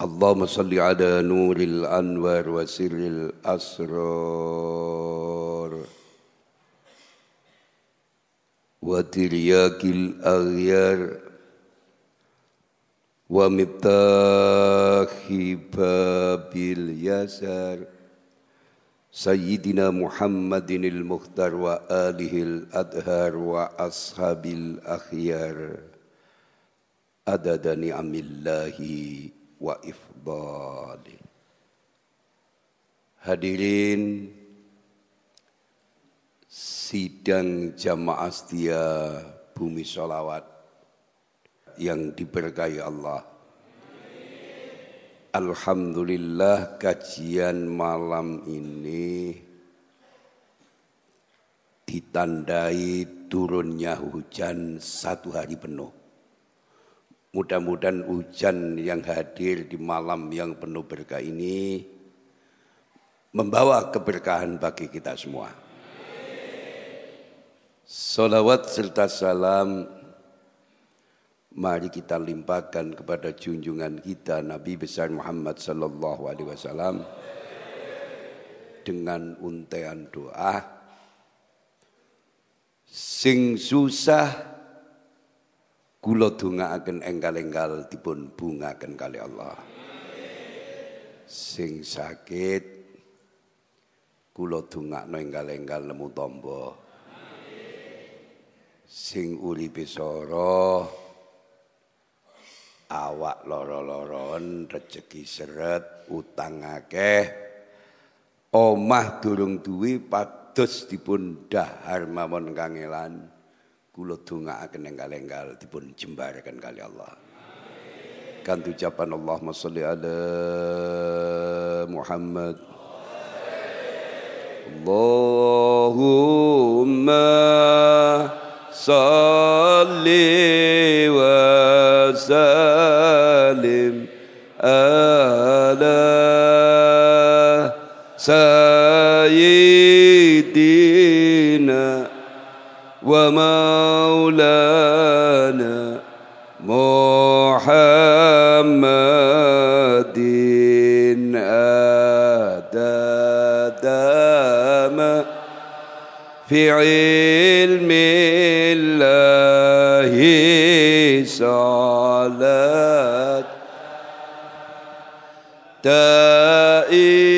اللهم صل على نور الأنوار وسر الأسرار. وترياك الأغيار ومفتاح باب اليسار. سيدنا محمد المختار وآله الأدهار وأصحاب الأخيار. عدد نعم الله wa ifdali. Hadirin sidang jamaah setia bumi sholawat yang diberkahi Allah. Alhamdulillah kajian malam ini ditandai turunnya hujan satu hari penuh. Mudah-mudahan hujan yang hadir di malam yang penuh berkah ini membawa keberkahan bagi kita semua. Salawat serta salam mari kita limpahkan kepada junjungan kita Nabi besar Muhammad sallallahu alaihi wasallam dengan untean doa sing susah Kula dongaaken enggal-enggal dipun bungaken kali Allah. Sing sakit kula dongakno enggal-enggal nemu tombo. Sing uripe soro awak loro-loron rezeki seret utang akeh omah durung duwe pados dipun dahar mawon kangelan kula dongaaken enggal-enggal dipun jembaraken kali Allah. Kan ucapan Allahumma sholli ala Muhammad. Allahumma salli wa salim ala sayyidina ومولانا محمد أداد ما في علم الله صلاة دائمة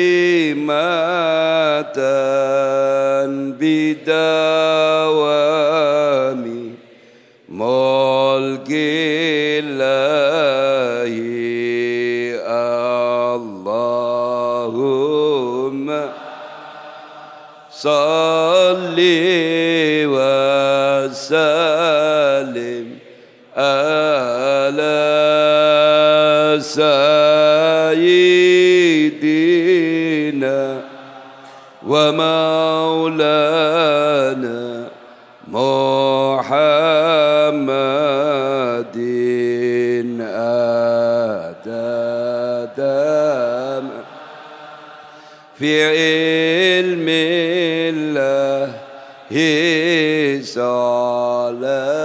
بدوام صلي وسلم على سيدنا ومولانا محمد في الله صلاة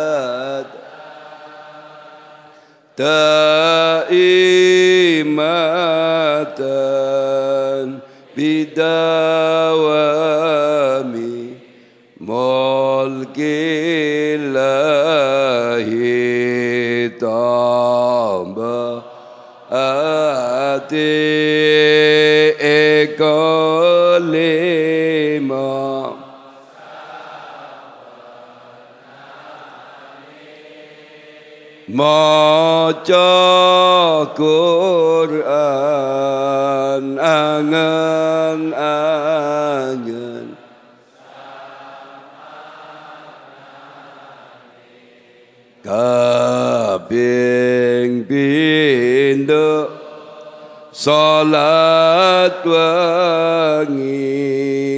دائمة بدوام ملك الله طاب أتي إقلي ما Maca Quran angan-angan. Salat wangi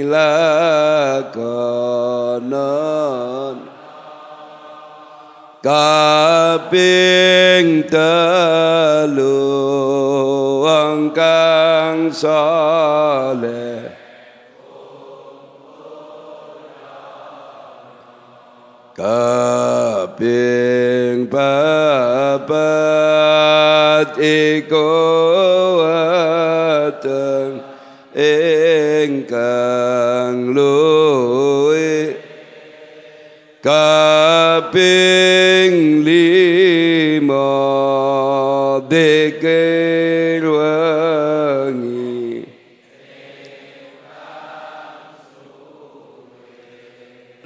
lakonon kaping telu kang saleh. Kaping papat iku ingkang luwih kaping lima dikir wangi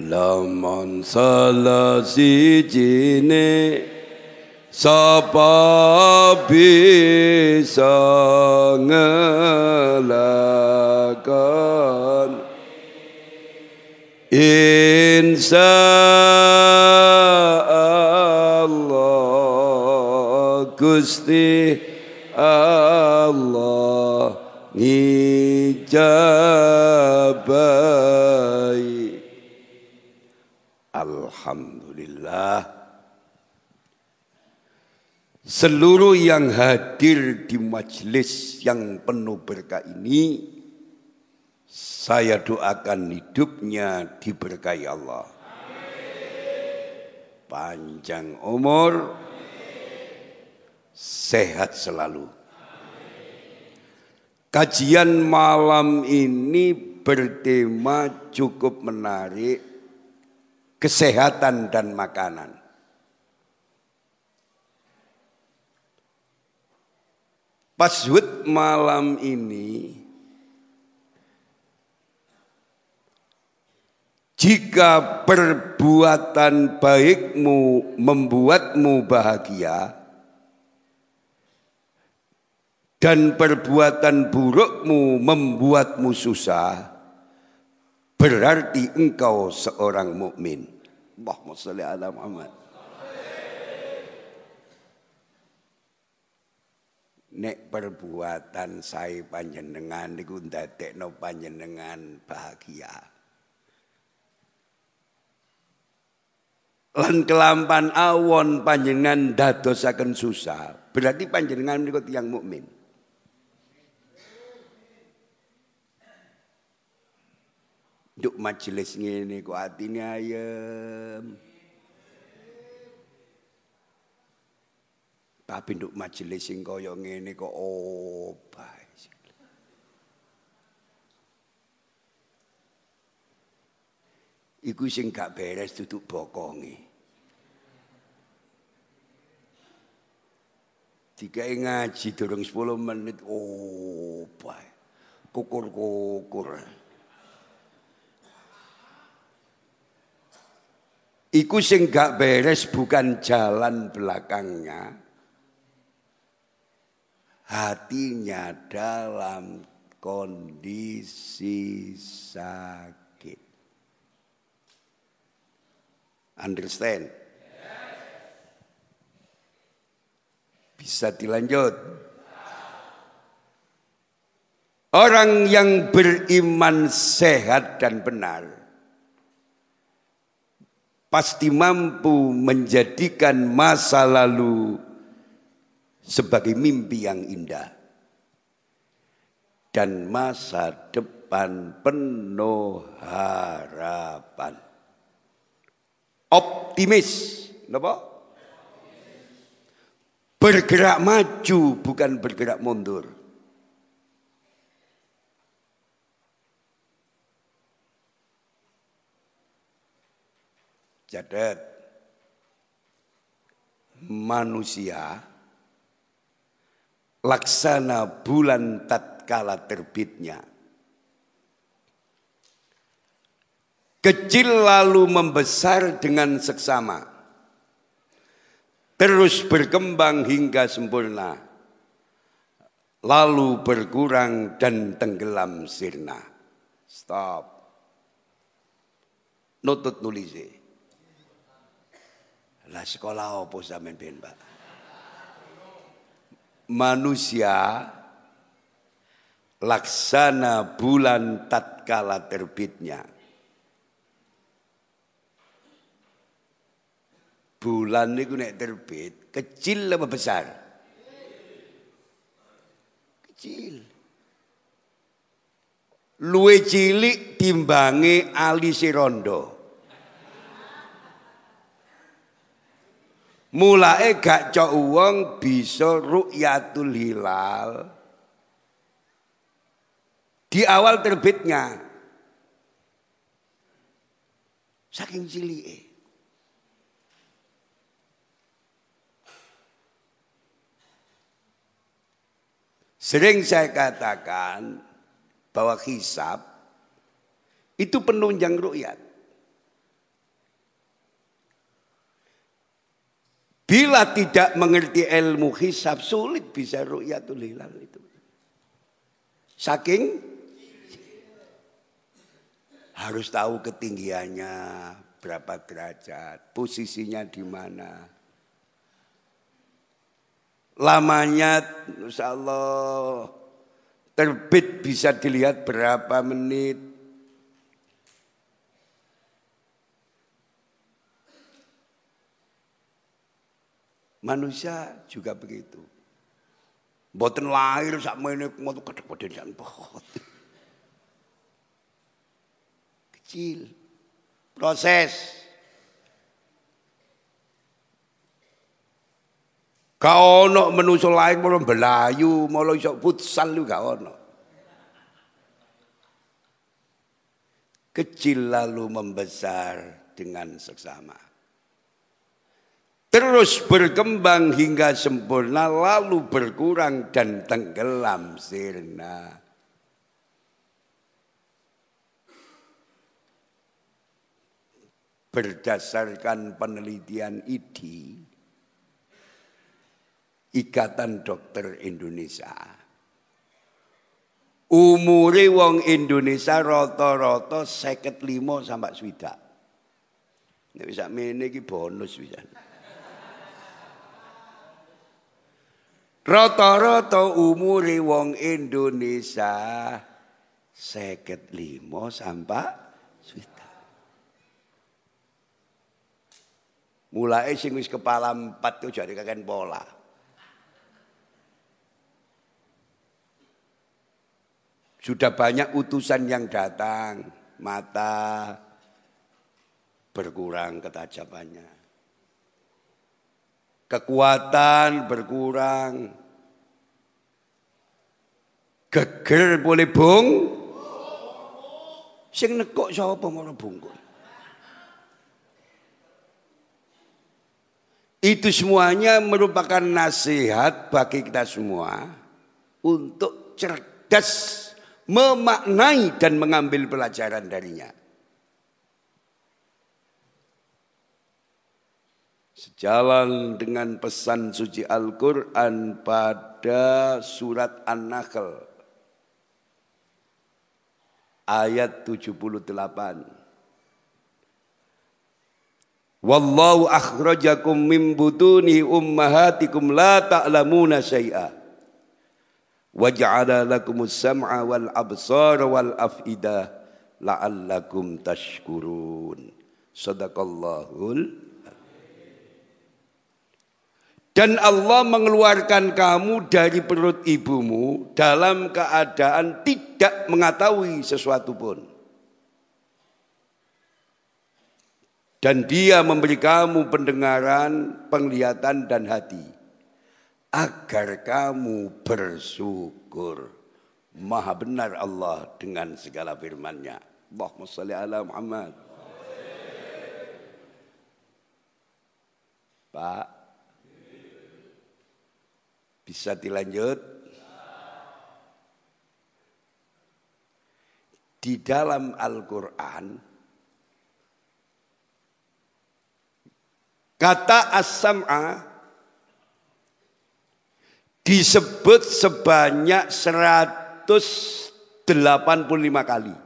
lamun salah sijine sapa bisa ngelakon Insya Allah Gusti Allah ngijabai Alhamdulillah. Seluruh yang hadir di majelis yang penuh berkah ini saya doakan hidupnya diberkahi Allah. Panjang umur, sehat selalu. Kajian malam ini bertema cukup menarik, kesehatan dan makanan. Paswud malam ini Jika perbuatan baikmu membuatmu bahagia dan perbuatan burukmu membuatmu susah, berarti engkau seorang mukmin. Allahumma ala Muhammad. Nek perbuatan saya panjenengan niku ndadekno panjenengan bahagia. Lan kelampan awon panjenengan dadosaken susah berarti panjenengan niku tiyang mukmin Duk majelis ngene kok atine ayem. Tapi nduk majelis sing kaya ngene kok obah. Iku sing gak beres duduk bokonge. Tiga ngaji durung 10 menit, oh. Kukur-kukur. Iku sing gak beres bukan jalan belakangnya. Hatinya dalam kondisi sakit. Understand? Bisa dilanjut. Orang yang beriman sehat dan benar pasti mampu menjadikan masa lalu sebagai mimpi yang indah dan masa depan penuh harapan optimis. Napa? Bergerak maju bukan bergerak mundur. Catat manusia laksana bulan tatkala terbitnya Kecil lalu membesar dengan seksama. Terus berkembang hingga sempurna. Lalu berkurang dan tenggelam sirna. Stop. Nutut nulis. Lah sekolah apa sampean ben, Pak? Manusia laksana bulan tatkala terbitnya Bulan niku nek terbit, kecil apa besar? Kecil. Luwe cilik timbangi ali sirondo. Mulai gak cok uang bisa rukyatul hilal di awal terbitnya. Saking cilik. Sering saya katakan bahwa hisab itu penunjang rukyat. Bila tidak mengerti ilmu hisab sulit bisa ru'yatul hilal itu. Saking harus tahu ketinggiannya berapa derajat, posisinya di mana. Lamanya Insya Allah terbit bisa dilihat berapa menit. Manusia juga begitu. Boten lahir sama ini mau pohon. Kecil. Proses. Gak ono menungso lain mau belayu, mau iso futsal lu gak ono. Kecil lalu membesar dengan seksama. Terus berkembang hingga sempurna lalu berkurang dan tenggelam sirna. Berdasarkan penelitian IDI, Ikatan Dokter Indonesia. Umure wong Indonesia rata-rata limo sampai swidak. Nek bisa mene iki bonus bisa. Rata-rata umure wong Indonesia limo sampai swidak. Mulai sing wis kepala empat tuh jadi kakek pola. Sudah banyak utusan yang datang, mata berkurang ketajamannya. Kekuatan berkurang. Geger boleh bung. Sing nekok sapa ngono bungkul. Itu semuanya merupakan nasihat bagi kita semua untuk cerdas memaknai dan mengambil pelajaran darinya. Sejalan dengan pesan suci Al-Quran pada surat An-Nahl ayat 78. Wallahu akhrajakum min butuni ummahatikum la ta'lamuna syai'a wa ja'ala lakumus sam'a wal absara wal afida la'allakum tashkurun sadaqallahul dan Allah mengeluarkan kamu dari perut ibumu dalam keadaan tidak mengetahui sesuatu pun. Dan dia memberi kamu pendengaran, penglihatan dan hati agar kamu bersyukur. Maha benar Allah dengan segala firman-Nya. Allahumma shalli ala Muhammad. Pak. Bisa dilanjut? Di dalam Al-Qur'an kata as-sam'a disebut sebanyak 185 kali.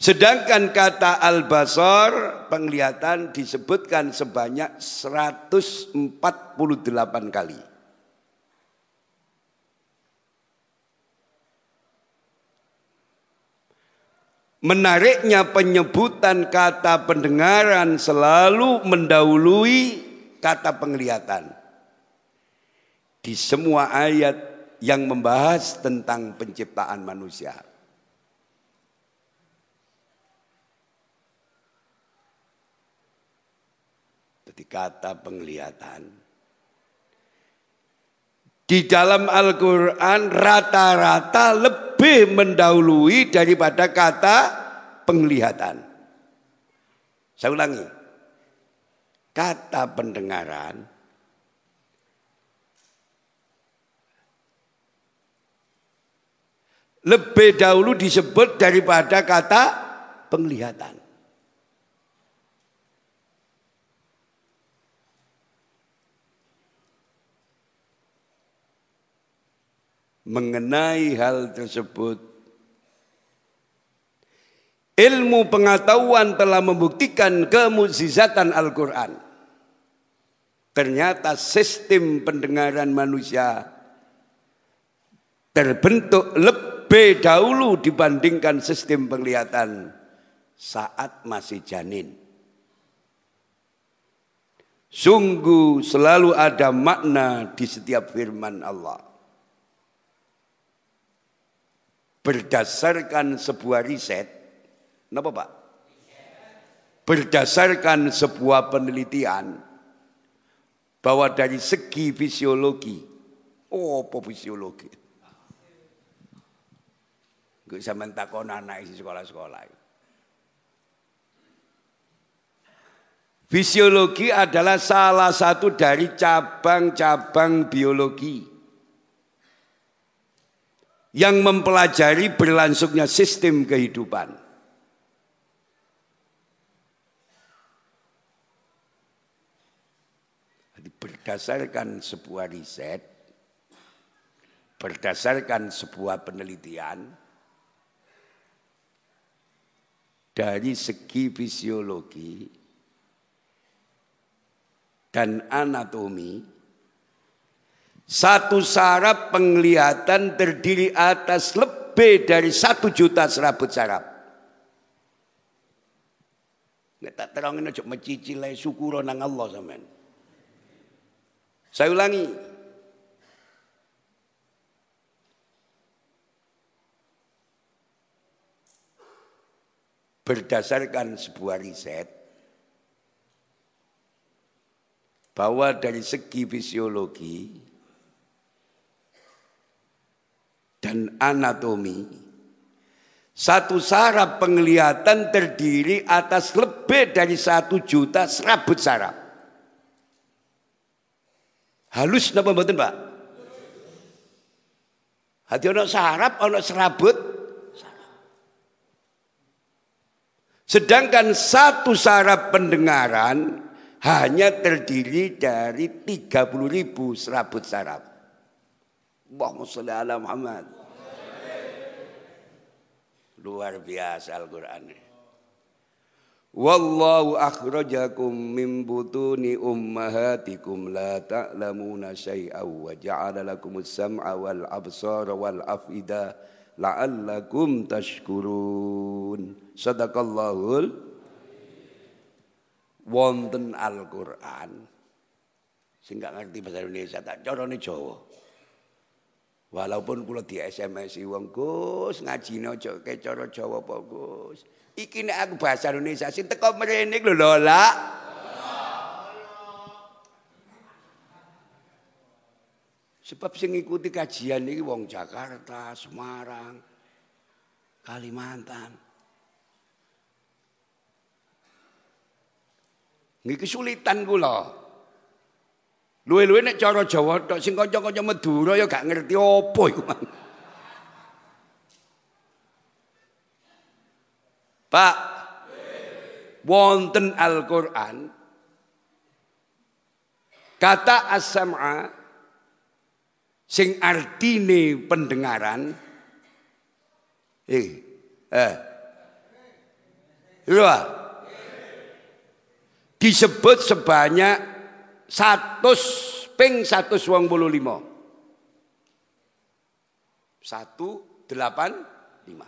Sedangkan kata al-basar penglihatan disebutkan sebanyak 148 kali. Menariknya penyebutan kata pendengaran selalu mendahului kata penglihatan. Di semua ayat yang membahas tentang penciptaan manusia. Jadi kata penglihatan. Di dalam Al-Quran rata-rata lebih mendahului daripada kata penglihatan. Saya ulangi. Kata pendengaran lebih dahulu disebut daripada kata penglihatan. Mengenai hal tersebut. Ilmu pengetahuan telah membuktikan kemukjizatan Al-Quran. Ternyata sistem pendengaran manusia terbentuk lebih dahulu dibandingkan sistem penglihatan saat masih janin. Sungguh selalu ada makna di setiap firman Allah. Berdasarkan sebuah riset, kenapa Pak? Berdasarkan sebuah penelitian bahwa dari segi fisiologi, oh apa fisiologi? Gue sama takon anak isi sekolah-sekolah. Fisiologi adalah salah satu dari cabang-cabang biologi yang mempelajari berlangsungnya sistem kehidupan. Berdasarkan sebuah riset, berdasarkan sebuah penelitian, dari segi fisiologi dan anatomi, satu saraf penglihatan terdiri atas lebih dari satu juta serabut saraf. Nggak tak terangin aja mencicilai syukur nang Allah sampean. Saya ulangi. Berdasarkan sebuah riset bahwa dari segi fisiologi dan anatomi. Satu saraf penglihatan terdiri atas lebih dari satu juta serabut saraf. Halus napa mboten, Pak? Hati ono saraf, ono serabut. Sedangkan satu saraf pendengaran hanya terdiri dari 30 ribu serabut saraf. Allahumma salli ala Muhammad. Luar biasa Al-Quran. Wallahu akhrajakum min butuni ummahatikum la ta'lamuna syai'aw wa ja'ala lakumus sam'a wal absara wal afida la'allakum tashkurun. Sadaqallahul wonten Al-Qur'an. Sing ngerti bahasa Indonesia tak carane Jawa. Walaupun kula di SMS wong Gus ngajine aja ke cara Jawa apa Gus. Iki nek aku bahasa Indonesia sing teko mrene lho lah. Sebab sing ngikuti kajian iki wong Jakarta, Semarang, Kalimantan. Niki kesulitan kula. Luwe-luwe nek cara Jawa tok sing kanca-kanca Madura ya gak ngerti apa iku. Pak, wonten Al-Qur'an kata as-sam'a sing artine pendengaran eh eh Lho, disebut sebanyak satu ping satu wong bulu lima. Satu delapan lima.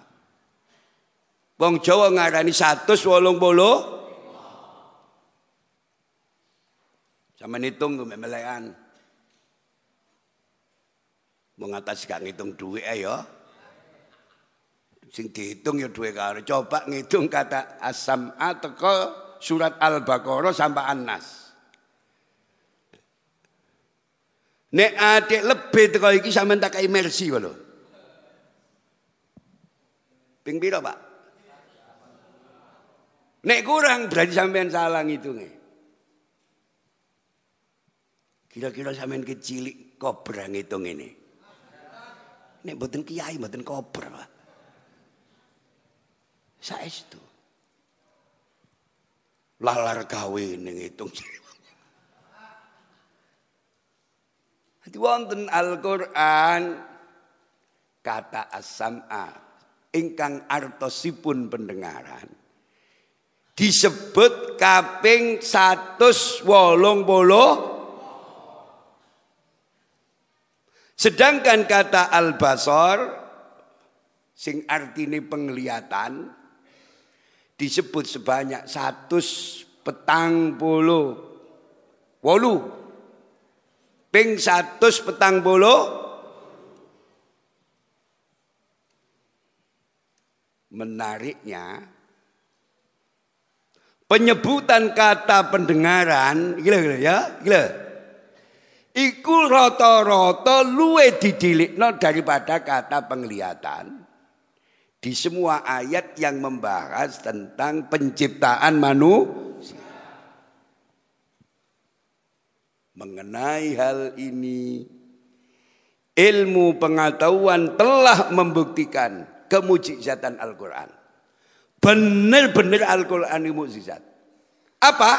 Wong Jawa ngarani satu wolong bulu. Sama hitung tuh memelekan. Mengatasi gak ngitung duit ayo. Sing dihitung ya duit karo. Coba ngitung kata asam atau surat Al-Baqarah sampai An-Nas. Nek adik lebih teko iki sampean tak imersi lho. Ping pira, Pak? Nek kurang berarti sampean salah ngitungnya. Kira-kira sampean kecilik kobra ngitung ini. Nek mboten kiai mboten kobra, Pak. Saestu lalar kawin ngitung. Wonten Al-Qur'an kata as-sam'a ingkang artosipun pendengaran disebut kaping 180 Sedangkan kata al-basar sing artine penglihatan disebut sebanyak satu petang bolo wolu ping satu petang bolo menariknya penyebutan kata pendengaran gila gila ya gila iku rata-rata luwe didilikno daripada kata penglihatan di semua ayat yang membahas tentang penciptaan manusia. Mengenai hal ini, ilmu pengetahuan telah membuktikan kemujizatan Al-Quran. Benar-benar Al-Quran ini mukjizat. Apa?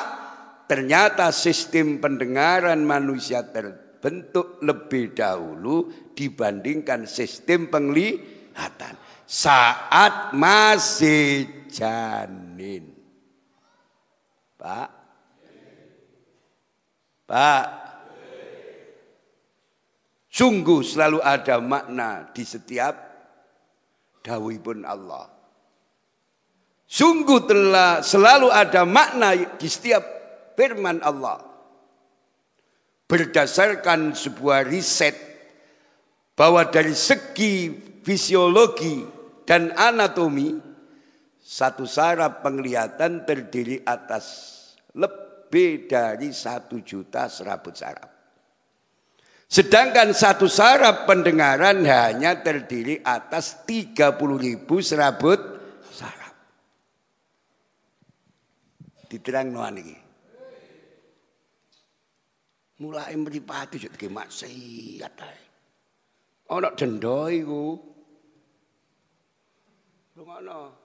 Ternyata sistem pendengaran manusia terbentuk lebih dahulu dibandingkan sistem penglihatan saat masih janin. Pak. Pak. Sungguh selalu ada makna di setiap pun Allah. Sungguh telah selalu ada makna di setiap firman Allah. Berdasarkan sebuah riset bahwa dari segi fisiologi dan anatomi satu saraf penglihatan terdiri atas lebih dari satu juta serabut saraf. Sedangkan satu saraf pendengaran hanya terdiri atas 30 ribu serabut saraf. Diterang nuan ini. Mulai meripati jadi maksiat. Ono denda iku. Rungokno.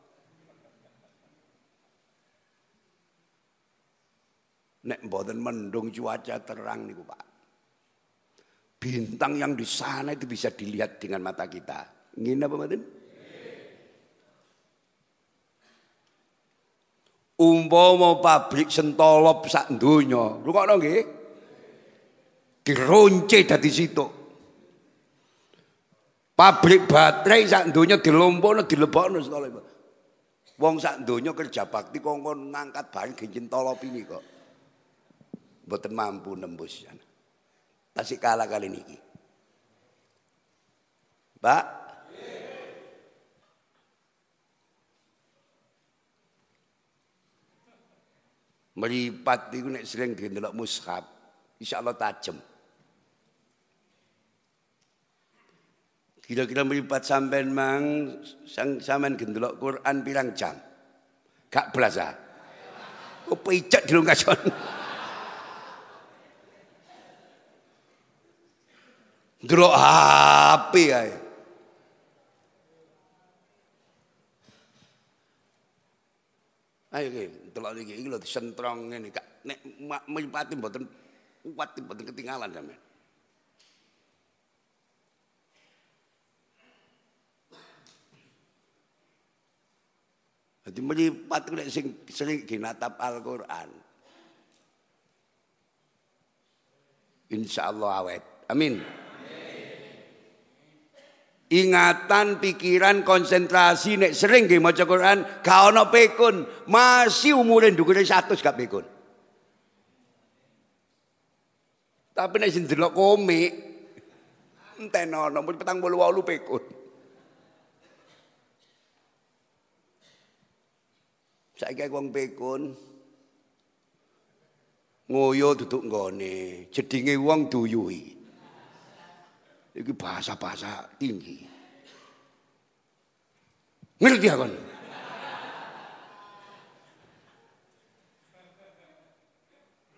Nek mboten mendung cuaca terang niku, Pak. Bintang yang di sana itu bisa dilihat dengan mata kita. Ngene apa mboten? Umpama pabrik sentolop sak donya, rungokno nggih. Dironce dadi situ. Pabrik baterai sak donya dilompokno dilebokno sekali. Wong sak donya kerja bakti kongkon ngangkat barang genjen tolop ini kok. Mboten mampu nembus sana. Tasik kalah kali niki. Pak, meripat itu nek sering didelok mushaf, insyaallah tajem. Kira-kira meripat sampean mang sang sampean gendelok Quran pirang jam? Gak berasa. Oh picek di lungkason. Delok HP ae. Ayo iki, delok iki iki lho disentrong ngene. Nek mripate mboten kuat mboten ketinggalan sampean. Jadi meripat nek sing sering ginatap Al-Qur'an. Insyaallah awet. Amin. Ingatan, pikiran, konsentrasi nek sering nggih maca Quran gak ana pekun, masih umure ndukure 100 gak pekun. Tapi nek sing delok komik enten bolu walu pekun. Saiki wong pekun ngoyo duduk nggone, jedinge wong duyuhi. Iki bahasa-bahasa tinggi. Ngerti ya kon?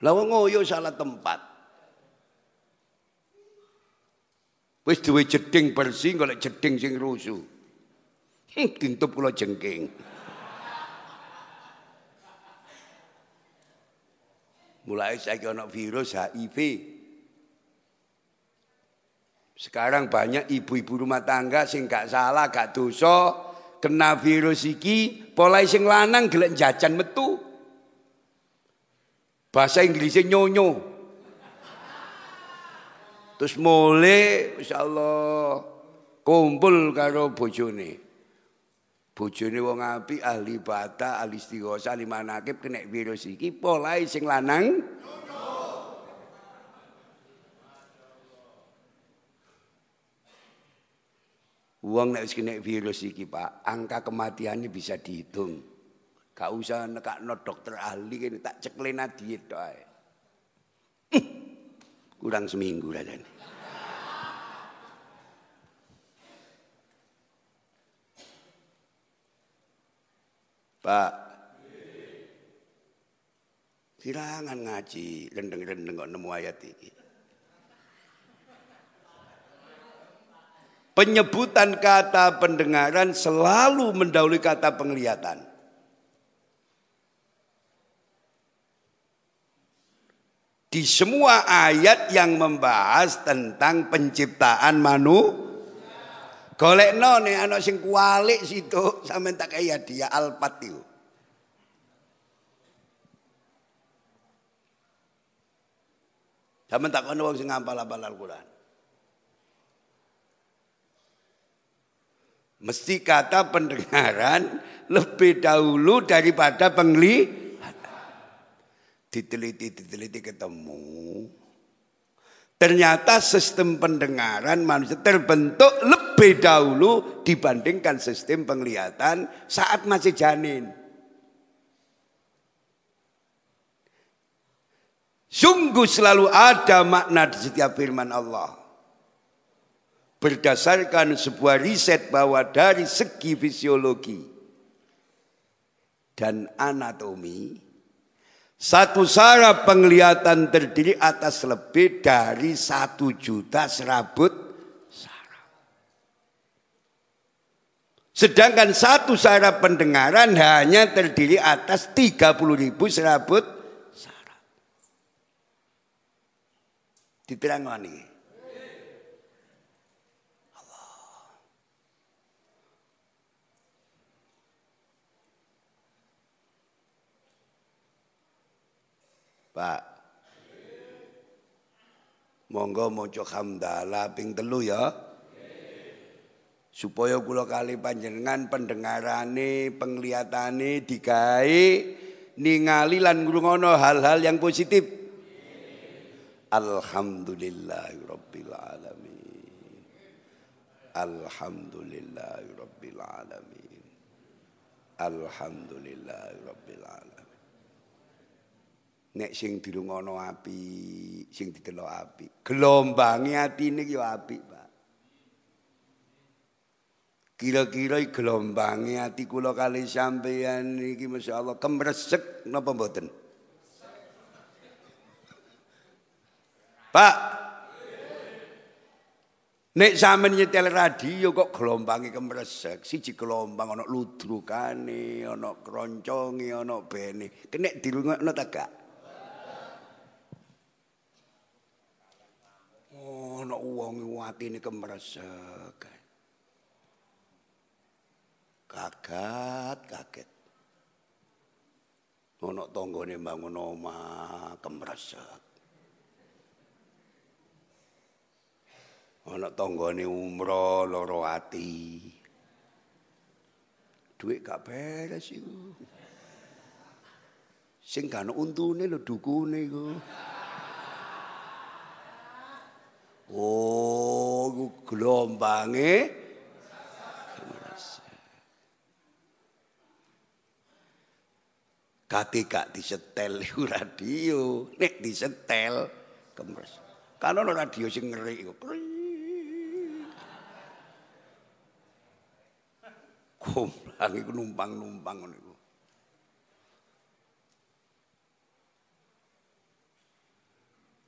Lawa ngoyo salah tempat. Wis duwe jeding bersih golek jeding sing rusuh. Tintup kula jengking. Mulai saya ana virus HIV. Sekarang banyak ibu-ibu rumah tangga sing gak salah, gak dosa, kena virus iki, pola sing lanang gelek jajan metu. Bahasa Inggrisnya nyonyo. Terus mulai, Masya Allah, kumpul karo bojone. Bojone wong api, ahli bata, ahli istighosa, ahli manakib, kena virus iki, pola sing lanang, Uang nek kena virus iki Pak, angka kematiannya bisa dihitung. Gak usah nekakno dokter ahli ini tak ceklen diet doa. Kurang seminggu rasanya. Pak, sirangan ngaji, rendeng-rendeng kok nemu ayat ini. Penyebutan kata pendengaran selalu mendahului kata penglihatan. Di semua ayat yang membahas tentang penciptaan manusia. Golek nih anak sing kualik situ sampai tak kayak dia alpat itu. Sampai tak kono wong sing ngapal-apal Al-Qur'an. Mesti kata pendengaran lebih dahulu daripada penglihatan. Diteliti, diteliti ketemu. Ternyata sistem pendengaran manusia terbentuk lebih dahulu dibandingkan sistem penglihatan saat masih janin. Sungguh selalu ada makna di setiap firman Allah berdasarkan sebuah riset bahwa dari segi fisiologi dan anatomi satu saraf penglihatan terdiri atas lebih dari satu juta serabut saraf. Sedangkan satu saraf pendengaran hanya terdiri atas 30 ribu serabut saraf. Diterangkan ini. Pak. Monggo maca hamdalah ping telu ya. Supaya kula kali panjenengan pendengarane, penglihatane digawe ningali lan ngrungono hal-hal yang positif. Alhamdulillahirabbil alamin. Alhamdulillahirabbil alamin. Alhamdulillahirabbil alamin. Nek sing dirungono api, sing didelok api. Gelombange atine ki api, Pak. Kira-kira gelombange ati kula kali sampeyan iki masyaallah kemresek napa mboten? Pak. Nek sampean nyetel radio kok gelombangi kemresek, siji gelombang ana ludrukane, ana kronconge, ana bene. Kenek dirungokno ta gak? Ana wong atine kemresek. Kaget, kaget. Ana tanggane bangun omah kemresek. ana tanggane umroh loro ati duit gak beres iku sing kan untune lho dukune iku oh iku glombange Kati gak disetel radio, nek disetel kemres. Kan ana radio sing ngeri iku. Gomblang iku numpang-numpang ngono iku.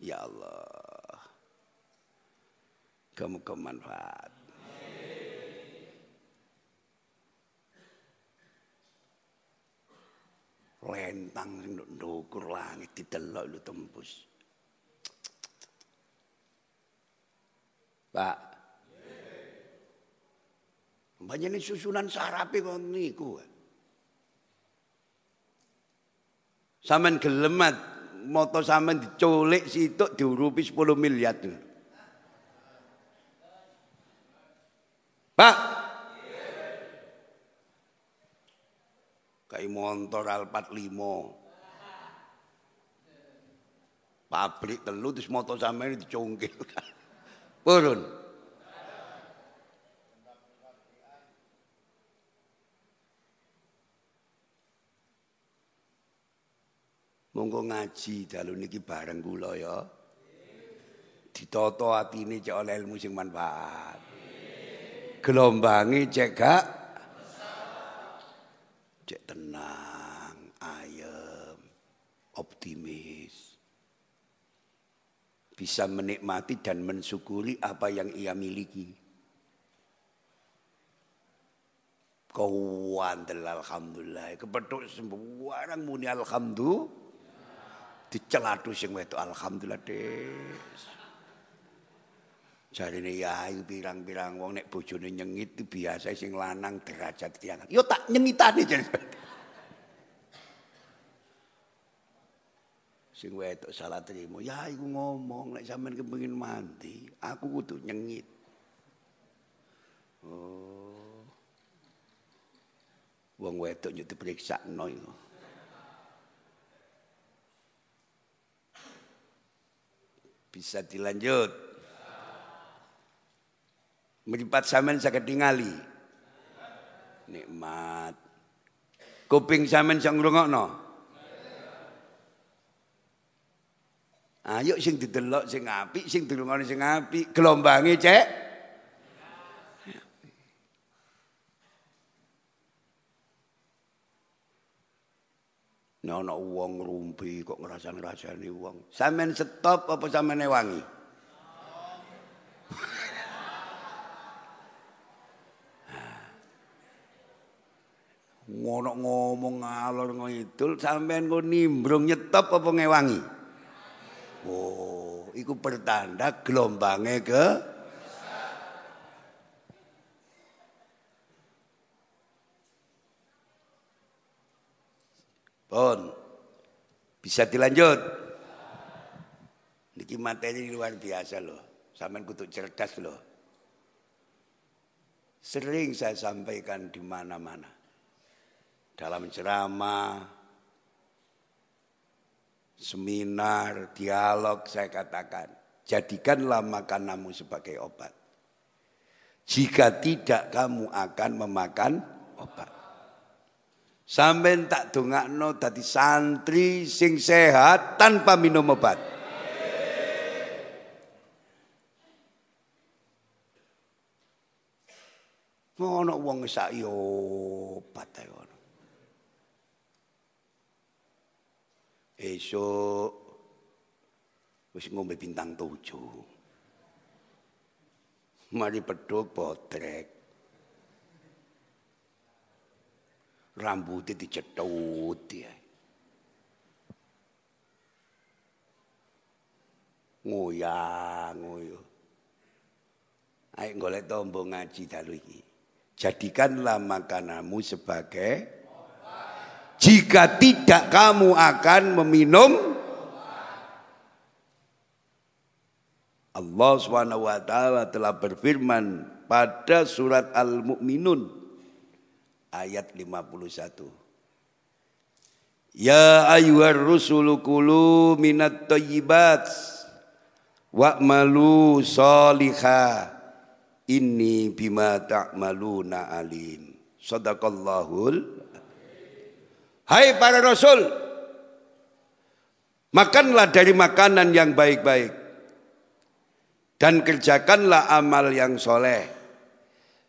Ya Allah. Kamu kemanfaat. Lentang sing ndukur langit didelok lu tembus. Pak, banyak susunan sarape kok niku. Saman gelemat moto saman diculik situk diurupi 10 miliar. Pak. Kayak motor Alphard 5. Pabrik telu terus moto sampean dicungkil. Purun. Monggo ngaji dalu niki bareng kula ya. Ditata atine cek oleh ilmu sing manfaat. Gelombange cek gak cek tenang, ayem, optimis. Bisa menikmati dan mensyukuri apa yang ia miliki. Kawan alhamdulillah. Kepethuk sembarang muni alhamdulillah dicelatu sing wedok alhamdulillah des. Jarine ya pirang-pirang wong nek bojone nyengit biasa sing lanang derajat tiyang. Yo tak nyengitane jare. Sing wedok salah trimo, ya iku ngomong nek sampean kepengin mandi, aku kudu nyengit. Oh. Wong wedok yo diperiksa no iku. Bisa dilanjut. Meripat samen saged tingali. Nikmat. Kuping samen sang ngrungokno. Ayo sing didelok sing apik, sing dirungokno sing apik, gelombange cek. Nek ana wong ngrumpi kok ngrasa-ngrasani wong. Sampeyan stop apa sampeyan wangi? Ngono ngomong ngalor ngidul sampeyan kok nimbrung nyetop apa ngewangi? Oh, iku pertanda gelombange ke Pun. Bisa dilanjut. Niki materi luar biasa loh. Sampean kutuk cerdas loh. Sering saya sampaikan di mana-mana. Dalam ceramah, seminar, dialog saya katakan, jadikanlah makananmu sebagai obat. Jika tidak kamu akan memakan obat. Sampai tak dongakno dadi santri sing sehat tanpa minum obat. Ngono wong sak obat ae Esok wis ngombe bintang tujuh. Mari pedhok botrek. Rambutnya dicetut ya. Ngoyang ngoyo. Ayo golek tombo ngaji dalu iki. Jadikanlah makananmu sebagai jika tidak kamu akan meminum Allah Subhanahu wa taala telah berfirman pada surat Al-Mu'minun ayat 51. Ya ayyuhar rusulu kulu minat thayyibat wa'malu salihah inni bima ta'maluna alim. Sadaqallahul Hai para rasul, makanlah dari makanan yang baik-baik dan kerjakanlah amal yang soleh.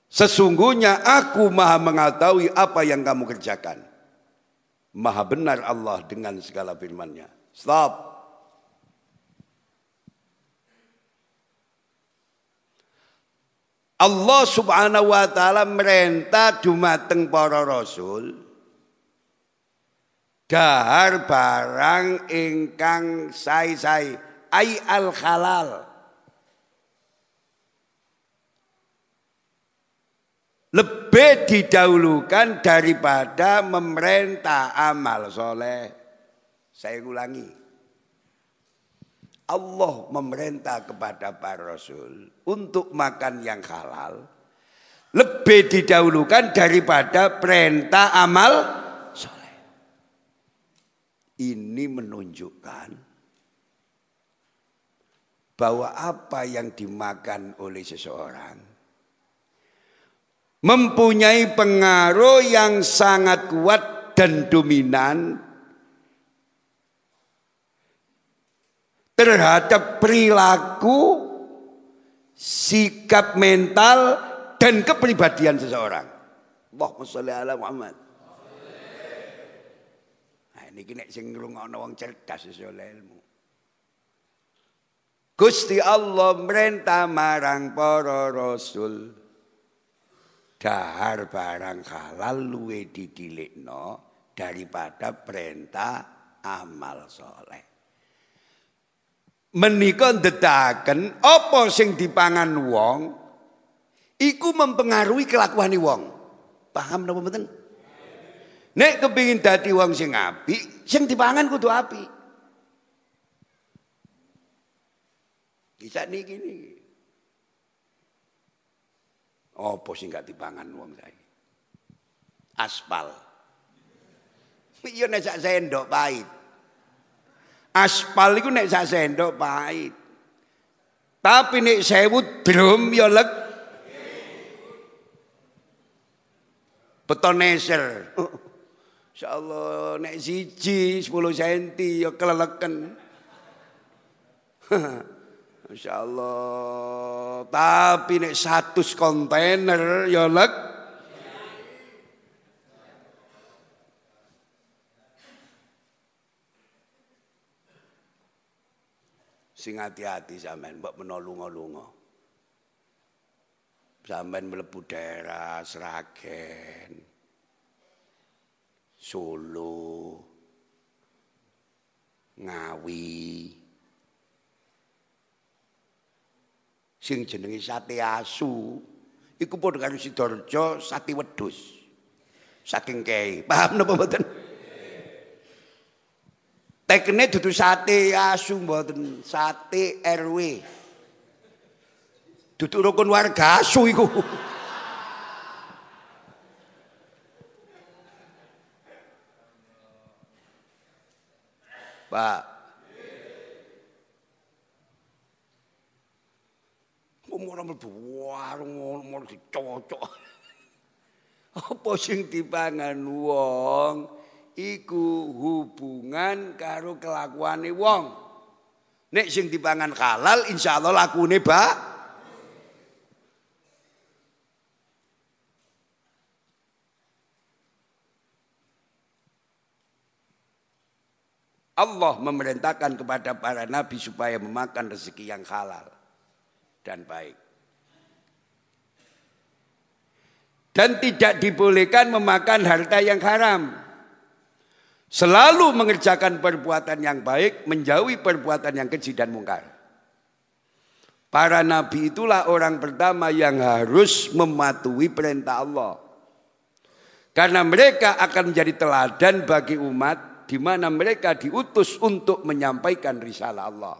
Sesungguhnya aku maha mengetahui apa yang kamu kerjakan. Maha benar Allah dengan segala firman-Nya. Stop. Allah subhanahu wa ta'ala merintah dumateng para rasul dahar barang ingkang sai-sai ai al halal lebih didahulukan daripada memerintah amal soleh. Saya ulangi. Allah memerintah kepada para rasul untuk makan yang halal lebih didahulukan daripada perintah amal. Ini menunjukkan bahwa apa yang dimakan oleh seseorang mempunyai pengaruh yang sangat kuat dan dominan terhadap perilaku, sikap mental dan kepribadian seseorang. Allahumma sholli ala Muhammad. Ini kena sing ngrungokno wong cerdas oleh ilmu. Gusti Allah merintah marang para rasul dahar barang halal luwe didilikno daripada perintah amal soleh. Menika ndedaken apa sing dipangan wong iku mempengaruhi kelakuan wong. Paham napa mboten? Nek kepingin dadi wong sing apik, sing dipangan kudu apik. Bisa niki niki. Apa sing gak dipangan wong saiki? Aspal. Iya nek sak sendok pahit. Aspal iku nek sak sendok pahit. Tapi nek sewu drum ya leg. Betoneser. Insyaallah nek siji 10 cm ya keleleken. Masya Allah. Tapi nek satu kontainer ya lek. Sing hati-hati sampean mbok menolong-lunga. Sampean mlebu daerah Sragen. Solo. Ngawi. sing jenenge sate asu iku padha karo Sidoarjo sate wedhus. Saking kei paham napa mboten? Tekne dudu sate asu mboten. Sate RW dudu rukun warga asu iku Pak mlebu warung ngono dicocok. Apa sing dipangan wong iku hubungan karo kelakuane wong. Nek sing dipangan halal insyaallah lakune ba Allah memerintahkan kepada para nabi supaya memakan rezeki yang halal dan baik. Dan tidak dibolehkan memakan harta yang haram. Selalu mengerjakan perbuatan yang baik, menjauhi perbuatan yang keji dan mungkar. Para nabi itulah orang pertama yang harus mematuhi perintah Allah. Karena mereka akan menjadi teladan bagi umat di mana mereka diutus untuk menyampaikan risalah Allah.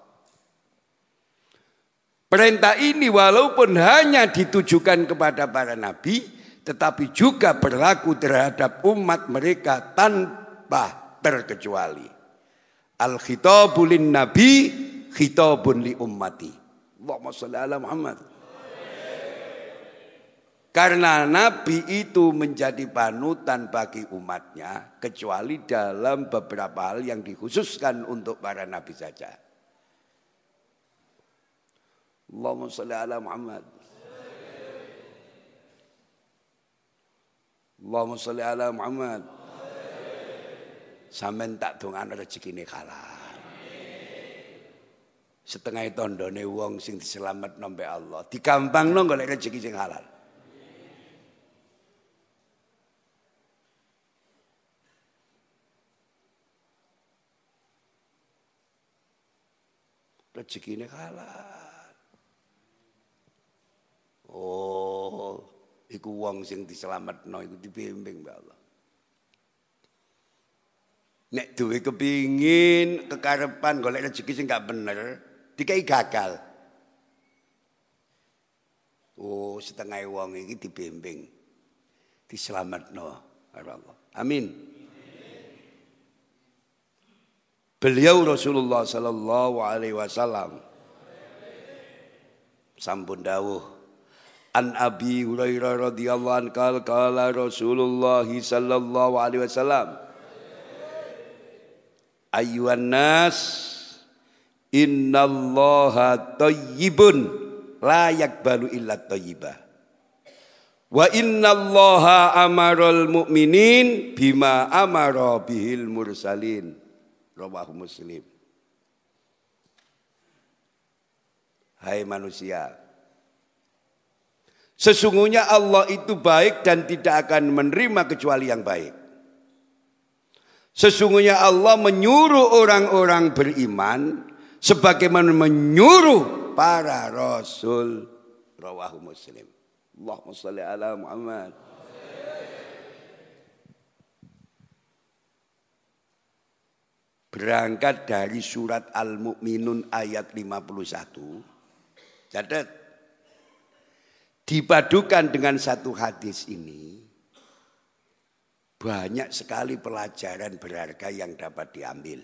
Perintah ini walaupun hanya ditujukan kepada para nabi, tetapi juga berlaku terhadap umat mereka tanpa terkecuali. Al-khitabulin nabi, khitabun li ummati. Allahumma salli ala Muhammad. Karena Nabi itu menjadi panutan bagi umatnya, kecuali dalam beberapa hal yang dikhususkan untuk para nabi saja. Allahumma salli ala Muhammad. Allahumma salli ala Muhammad. Sampeyan tak dongano rezekine halal. Setengah tondone wong sing diselamet nombe Allah. Digampangno golek rezeki sing halal. Rezekine halal. Oh, iku wong sing diselametno iku dibimbing Mbak Allah. Nek duwe kepingin kekarepan golek rezeki sing gak bener, dikai gagal. Oh, setengah wong iki dibimbing. Diselametno Allah. Amin. Beliau Rasulullah sallallahu alaihi wasallam. Sampun dawuh. An Abi Hurairah radhiyallahu anhu qala qala Rasulullah sallallahu alaihi wasallam. Ayyuhan nas innallaha thayyibun la yakbalu illa thayyibah Wa innallaha amaral mu'minin bima amara bihil mursalin rawahu Muslim Hai manusia Sesungguhnya Allah itu baik dan tidak akan menerima kecuali yang baik. Sesungguhnya Allah menyuruh orang-orang beriman sebagaimana menyuruh para rasul. Rawahu Muslim. Allahumma salli ala Muhammad. Berangkat dari surat Al-Mu'minun ayat 51. Catat dipadukan dengan satu hadis ini banyak sekali pelajaran berharga yang dapat diambil.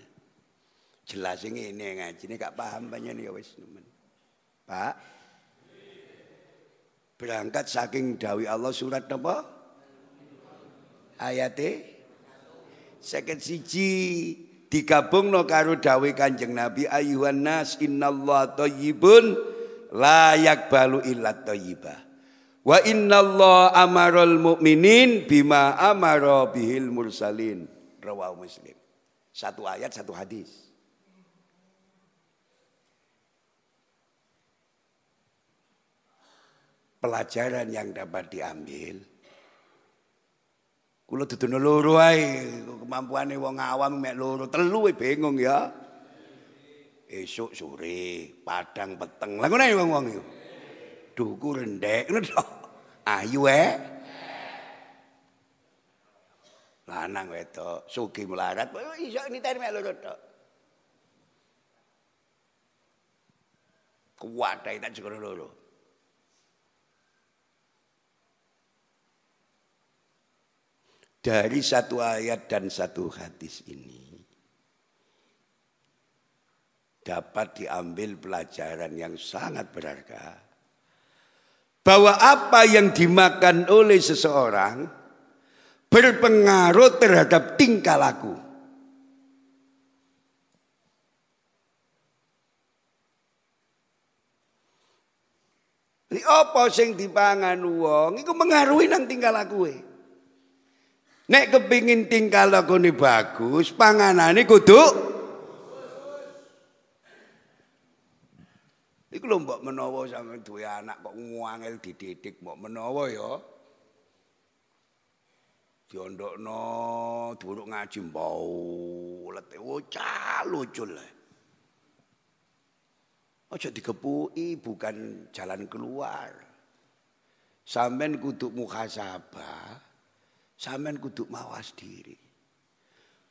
Jelas ini ini ngaji ini gak paham banyak nih ya wis Pak. Berangkat saking dawi Allah surat apa? Ayate seket siji digabung no karo dawi kanjeng Nabi ayuhan nas innallah thayyibun layak balu illa thayyibah. Wa Allah amarul mu'minin bima amara bihil mursalin. Rawahu Muslim. Satu ayat, satu hadis. Pelajaran yang dapat diambil Kulo dudu loro ae, kemampuane wong awam mek loro, telu bingung ya. Esuk sore, padang peteng. Lah ngono wong-wong iku. Duku rendek ngono Ayu eh. Lanang wedok, sugi melarat, iso niteni mek loro tok. Kuat tak juga loro. Dari satu ayat dan satu hadis ini dapat diambil pelajaran yang sangat berharga bahwa apa yang dimakan oleh seseorang berpengaruh terhadap tingkah laku. Ini apa sing dipangan wong iku mengaruhi nang tingkah laku Nek kepingin tingkah laku ini bagus, panganane kudu Iku lho mbok menawa sampe duwe anak kok ngwangel dididik mbok menawa ya. diondokno duruk ngaji mbau lete wocah lucu lah. Ojo dikepui bukan jalan keluar. Sampean kudu muhasabah, sampean kudu mawas diri.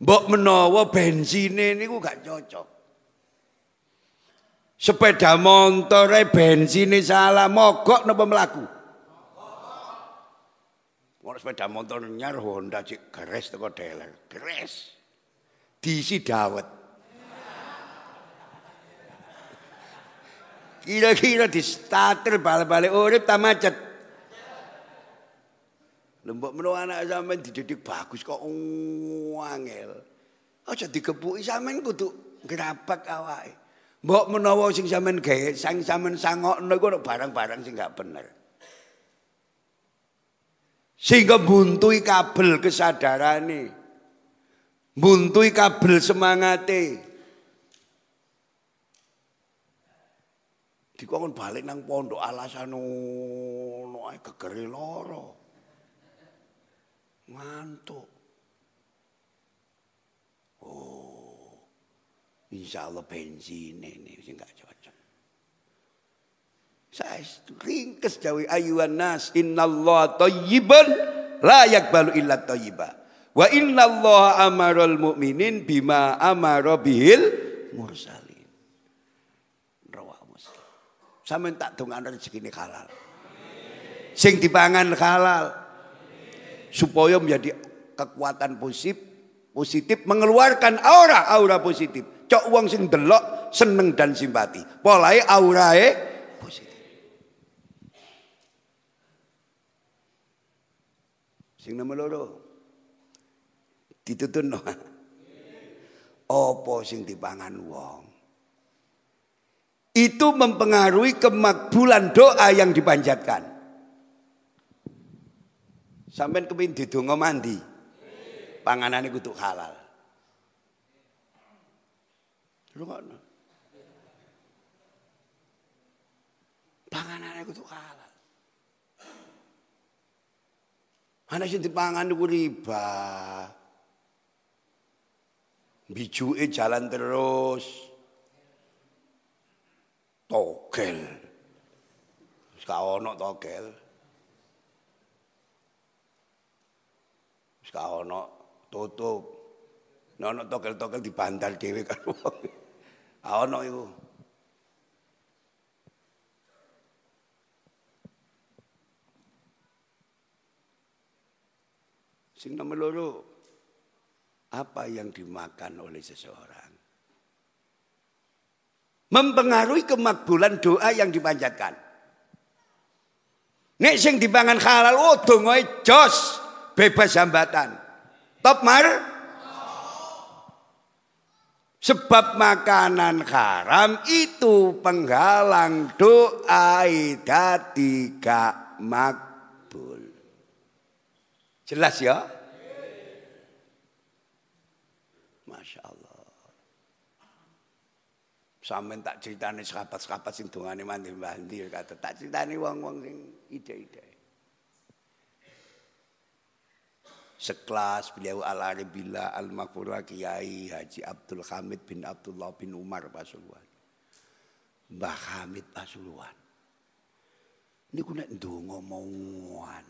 Mbok menawa bensine niku gak cocok. Sepeda montore bensine salah mogok napa mlaku? Ono sepeda motor nyar Honda cik geres teko dealer, geres. Diisi dawet. Kira-kira di starter balik-balik urip ta macet. Lembok menawa anak sampean dididik bagus kok angel. Aja dikepuki sampean kudu gerabak awake. Mbok menawa sing sampean gawe sang sampean sangokno barang-barang sing gak bener. Sehingga buntui kabel kesadarane. Buntui kabel semangate. Dikongkon balik nang pondok alasan ono gegere. Ngantuk. Oh. Insyaallah bensin ini sing gak cocok. Saya ringkes jawi ayuan nas innallaha thayyiban la yakbalu illa thayyiba. Wa innallaha amaral mu'minin bima amara bihil mursalin. Rawah Muslim. Sampeyan tak dongakno rezekine halal. Sing dipangan halal. Supaya menjadi kekuatan positif positif mengeluarkan aura-aura positif. Cok wong sing delok seneng dan simpati. Polahe aurae Sing nomor loro. Ditutun no. Apa sing dipangan wong. Itu mempengaruhi kemakbulan doa yang dipanjatkan. Sampai kepin didonga mandi. Panganane kudu halal. Rungokno. Panganane kudu halal. Ana sing dipangan niku riba. Bijuke jalan terus. Togel. Gak ono togel. Gak ono tutup. Nek ono togel-togel dibantal dhewe kan wong. Ono iku. Sing nomor loro, apa yang dimakan oleh seseorang. Mempengaruhi kemakbulan doa yang dipanjatkan. Nek sing dipangan halal, oh dongoy jos, bebas hambatan. Top mar? Sebab makanan haram itu penghalang doa dadi gak mak Jelas ya? Masya Allah. Sampai tak ceritani sahabat-sahabat sing dongane mandi-mandi kata tak ceritani wong-wong sing ide-ide. Sekelas beliau al bila al maghfurah Kiai Haji Abdul Hamid bin Abdullah bin Umar Pasuruan. Mbah Hamid Pasuruan. Ini kuna ndonga ngomongan.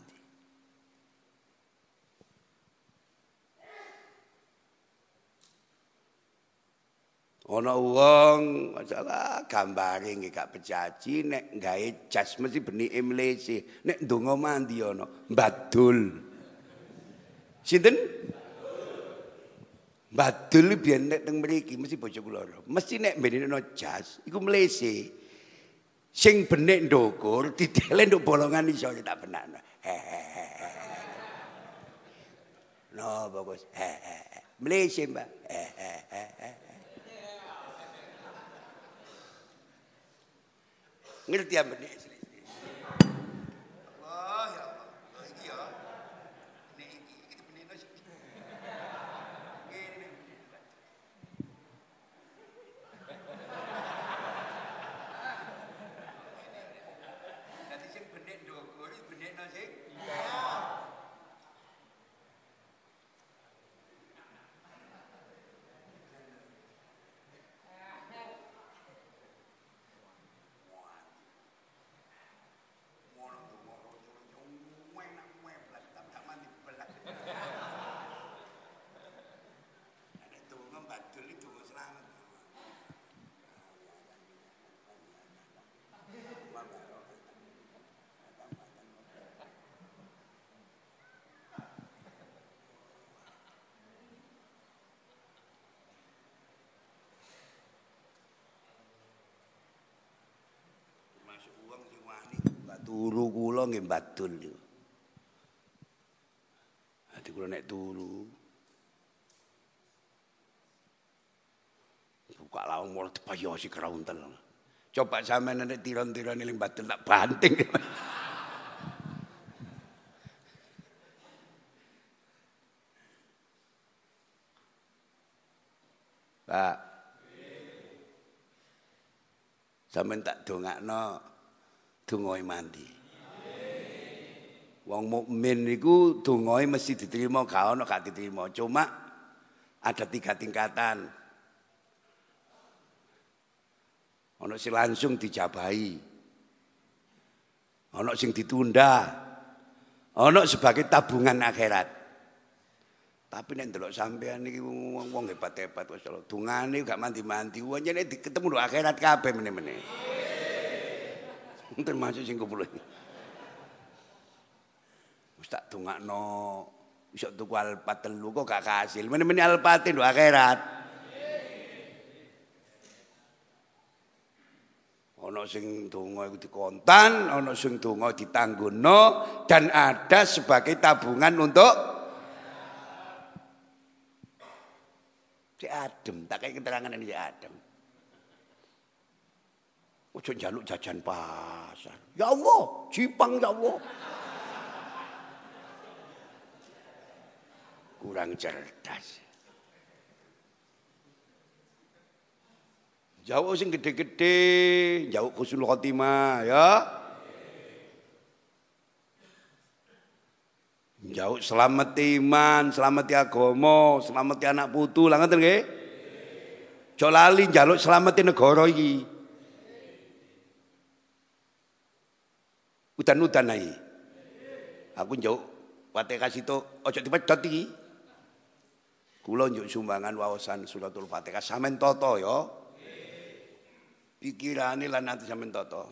Ana wong masalah gambare nggih gak bejaji nek gawe jas mesti benike mlese. Nek ndonga mandi ana mbadul. Sinten? Mbadul biyen nek teng mriki mesti bojo kula. Mesti nek benine jas iku mlese. Sing benik ndukur didele nduk bolongan iso tak benakno. No bagus. Mlese, Mbak. Ngerti ya benih Allah ya Allah. Oh, iki ya. Ini iki iki benih no. Ini Nanti sing benih ndokur benih no sing. Wong sing wani turu kula nggih badul niku. Dadi kula nek turu buka lawang mulai tepayosi kerauntel. Coba sampean nek tiron-tiron ning badul tak banting. Pak. Sampeyan tak dongakno dongoe mandi. Wong mukmin niku dongoe mesti diterima, gak ono gak diterima. Cuma ada tiga tingkatan. Ono sing langsung dijabahi. Ono sing ditunda. Ono sebagai tabungan akhirat. Tapi nek ndelok sampean iki wong hebat-hebat wis. Dungane gak mandi-mandi. Wong nek ketemu lho akhirat kabeh meneh-meneh. Termasuk sing kumpul. Wis tak dongakno iso tuku alpat telu kok gak kasil. Meneh-meneh alpate lho akhirat. Ono sing donga iku dikontan, ono sing donga ditanggono dan ada sebagai tabungan untuk Si adem, tak kayak keterangan ini adem. Ojo jaluk jajan pasar. Ya Allah, jipang ya Allah. Kurang cerdas. Jauh sing gede-gede, jauh khusul khotimah ya. Jauh selamat iman, selamat agama, selamat anak putu, lah ngoten nggih. Aja lali selamat negara iki. Udan-udan ae. Aku njuk Fatihah situ aja dipedhot iki. Kula njuk sumbangan wawasan suratul Fatihah sampean toto ya. Pikirane lan nanti sampean toto.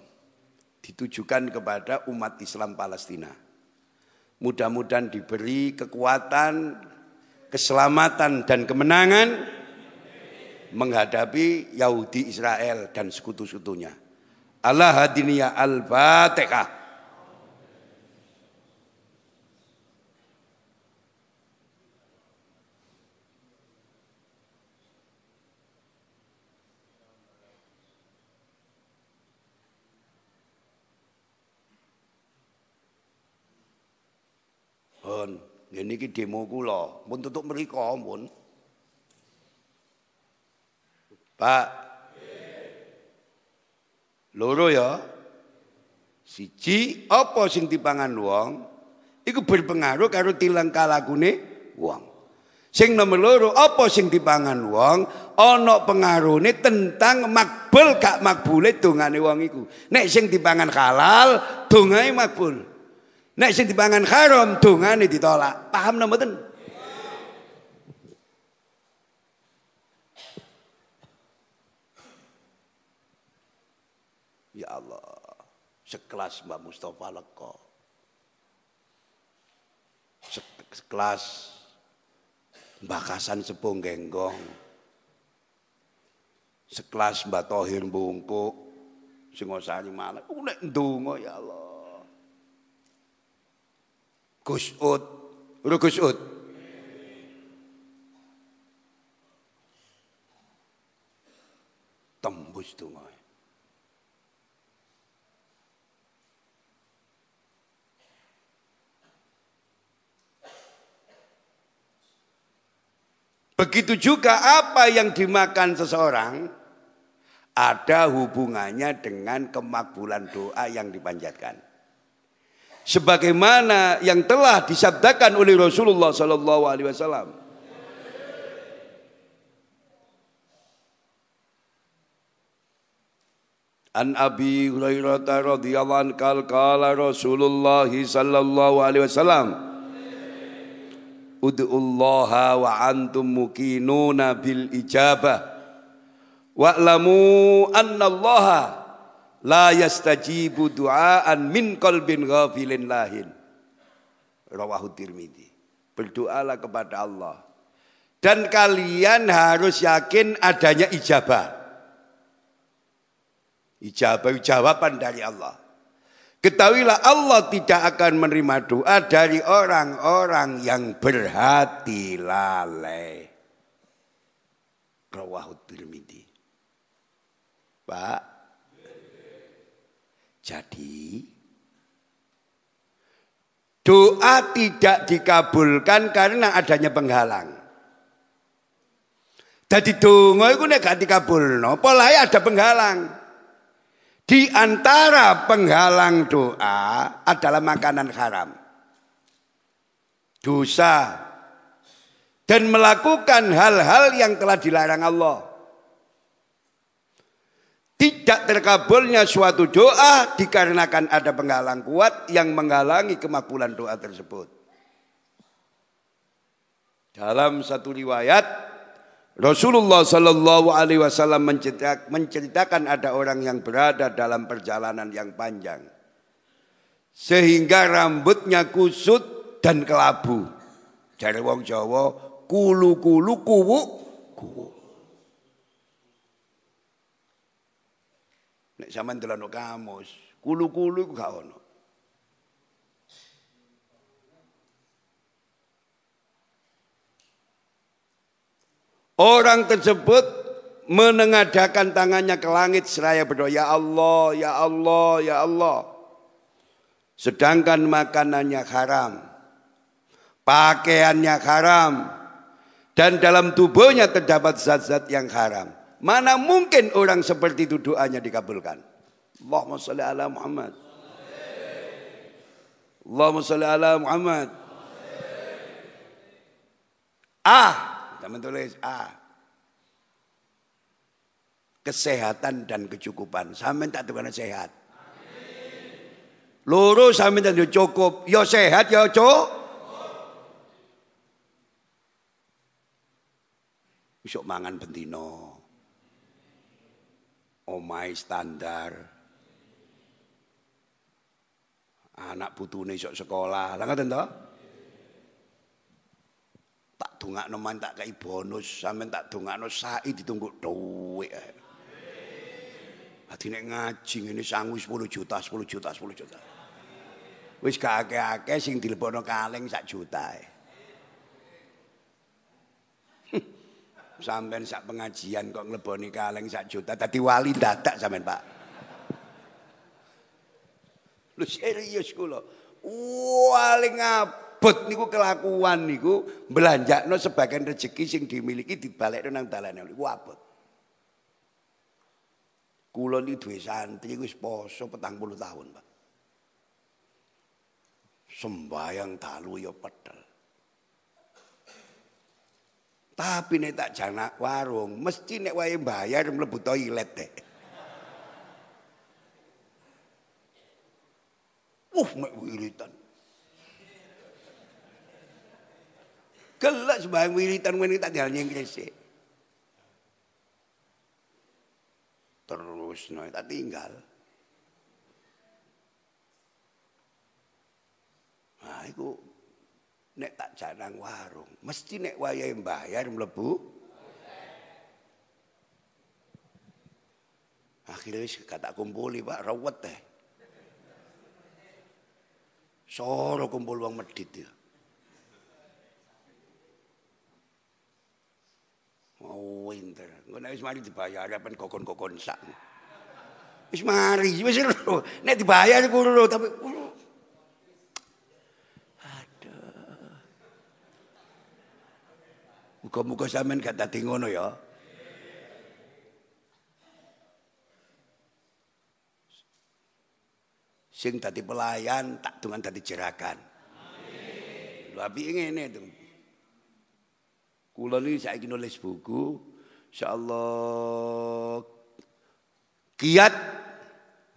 Ditujukan kepada umat Islam Palestina. Mudah-mudahan diberi kekuatan, keselamatan dan kemenangan menghadapi Yahudi Israel dan sekutu-sekutunya. Allah hadiniya al-Fatihah. Pun, ini ki demo kula, pun tutup mriku pun. Pak. Loro ya. Siji, apa sing dipangan wong iku berpengaruh karo tilang kalakune wong. Sing nomor loro, apa sing dipangan wong ana pengaruhne tentang makbul gak makbule dongane wong iku. Nek sing dipangan halal, dongae makbul. Nek sing dipangan haram dongane ditolak. Paham napa mboten? Ya Allah, sekelas Mbak Mustafa Leko. Sekelas Mbak Kasan Sepung Genggong. Sekelas Mbak Tohir Bungkuk. Singosari malah. Nek ndonga ya Allah. Gus Ud. Tembus. Begitu juga apa yang dimakan seseorang ada hubungannya dengan kemakbulan doa yang dipanjatkan sebagaimana yang telah disabdakan oleh Rasulullah sallallahu alaihi wasallam. An Abi Hurairah radhiyallahu anhu qala Rasulullah sallallahu alaihi wasallam Ud'ullaha wa antum mukinuna bil ijabah wa'lamu anna Allaha la yastajibu du'aan min qalbin ghafilin lahin. Rawahu Tirmidzi. Berdoalah kepada Allah. Dan kalian harus yakin adanya ijabah. Ijabah jawaban dari Allah. Ketahuilah Allah tidak akan menerima doa dari orang-orang yang berhati lalai. Rawahud Tirmidzi. Pak. Jadi doa tidak dikabulkan karena adanya penghalang. Jadi donga itu nek gak dikabulno, polahe ada penghalang. Di antara penghalang doa adalah makanan haram. Dosa. Dan melakukan hal-hal yang telah dilarang Allah. Tidak terkabulnya suatu doa dikarenakan ada penghalang kuat yang menghalangi kemakbulan doa tersebut. Dalam satu riwayat Rasulullah Shallallahu Alaihi Wasallam menceritakan ada orang yang berada dalam perjalanan yang panjang, sehingga rambutnya kusut dan kelabu. Dari wong Jawa, kulu kulu kuwu kuwu. Nek sampean kamus, kulu kulu iku gak ono. Orang tersebut menengadakan tangannya ke langit seraya berdoa, Ya Allah, Ya Allah, Ya Allah. Sedangkan makanannya haram, pakaiannya haram, dan dalam tubuhnya terdapat zat-zat yang haram. Mana mungkin orang seperti itu doanya dikabulkan? Allahumma salli ala Muhammad. Allahumma salli ala Muhammad. Ah, Teman tulis A. Kesehatan dan kecukupan. Sampai tak tukang sehat. Loro sampai tak cukup. Yo sehat yo cukup. Besok mangan bentino. Omai standar. Anak putune isok sekolah. Lah ngoten Tak dongakno man tak kai bonus, sampean tak dongakno sai ditunggu dhuwit. Ati nek ngaji ngene sangu 10 juta, 10 juta, 10 juta. Wis gak akeh-akeh sing dilebokno kaleng sak juta. Sampeyan sak pengajian kok ngleboni kaleng sak juta, dadi wali dadak sampean, Pak. Lu serius kula. Wali abot niku kelakuan niku no sebagian rezeki sing dimiliki dibalekno nang dalane niku abot. Kula iki duwe santri wis poso 40 tahun, Pak. Sembayang dalu ya pedel. Tapi nek tak janak warung, mesti nek wae bayar mlebu toilet deh. Uh, mek wiritan. Gelak sembahyang wiritan wini tak jalan yang kresik. Terus no, tak tinggal. Nah, itu nek tak jarang warung, mesti nek wayai bayar mlebu. Akhirnya wis kata kumpuli Pak rawat teh. Soro kumpul wong medit ya. Oh, winter. Engko nek wis mari dibayar apa kokon-kokon sak. Wis mari, wis. Nek dibayar lho tapi Muga-muga sampean gak dadi ngono ya. Sing tadi pelayan tak dengan tadi jerakan. Amin. Lho api ngene to. Kula niki saiki nulis buku, insyaallah kiat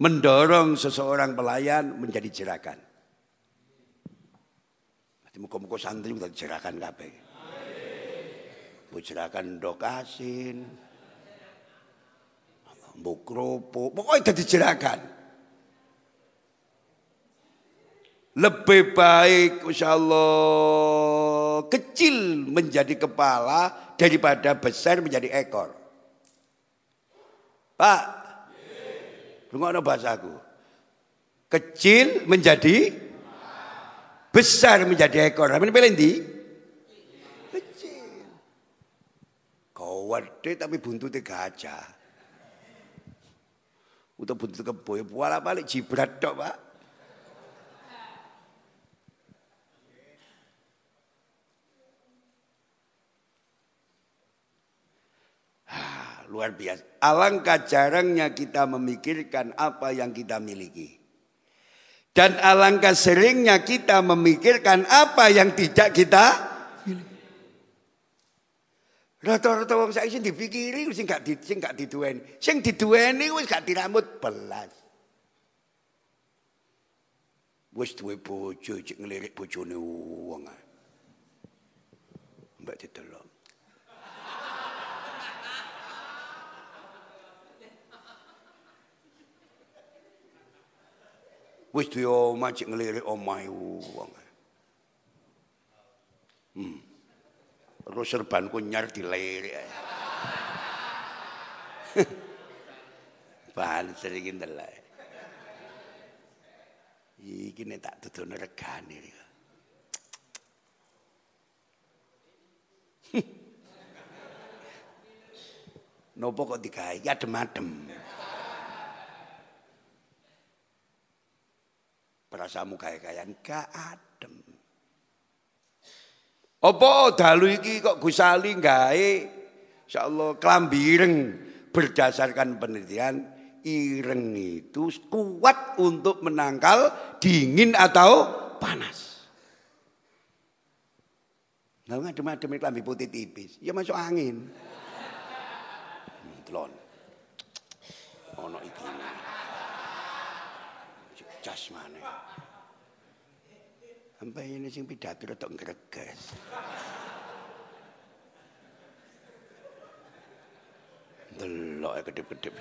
mendorong seseorang pelayan menjadi jerakan. Muka-muka santri udah jerakan kabeh. Bu jerakan ndok asin. Mbok kropo, pokoknya jadi jerakan. Lebih baik insya Allah kecil menjadi kepala daripada besar menjadi ekor. Pak, dengar bahasaku. Kecil menjadi besar menjadi ekor. Apa pilih di? Kecil. Kau wede tapi buntutnya gajah. Untuk buntut keboy, buala balik jibrat dok pak. luar biasa. Alangkah jarangnya kita memikirkan apa yang kita miliki. Dan alangkah seringnya kita memikirkan apa yang tidak kita. Rata-rata wong saiki sing dipikiri sing gak di, sing gak diduweni. Sing diduweni wis gak dirambut belas. Wis duwe bojo cek ngelirik bojone wong. Mbak didelok. Wis duwe omah cek ngelirik omahe wong. Hmm. Terus serbanku nyar dilirik. Bahan sering ndelok. Iki nek tak dudono regane. Nopo kok digawe? Adem-adem. Perasamu kaya-kayan gak adem. Apa dalu iki kok Gusali gawe insyaallah klambi ireng berdasarkan penelitian ireng itu kuat untuk menangkal dingin atau panas. Nah, adem-adem klambi putih tipis, ya masuk angin. Telon. Ono iki. Jas mana? Sampai ini sing pidato rada greges. Delok ya kedip-kedip.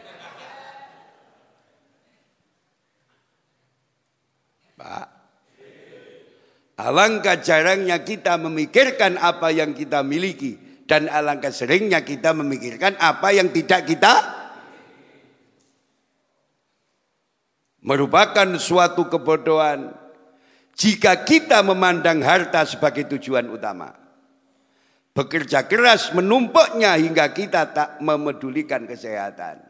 Pak. Alangkah jarangnya kita memikirkan apa yang kita miliki dan alangkah seringnya kita memikirkan apa yang tidak kita merupakan suatu kebodohan jika kita memandang harta sebagai tujuan utama. Bekerja keras menumpuknya hingga kita tak memedulikan kesehatan.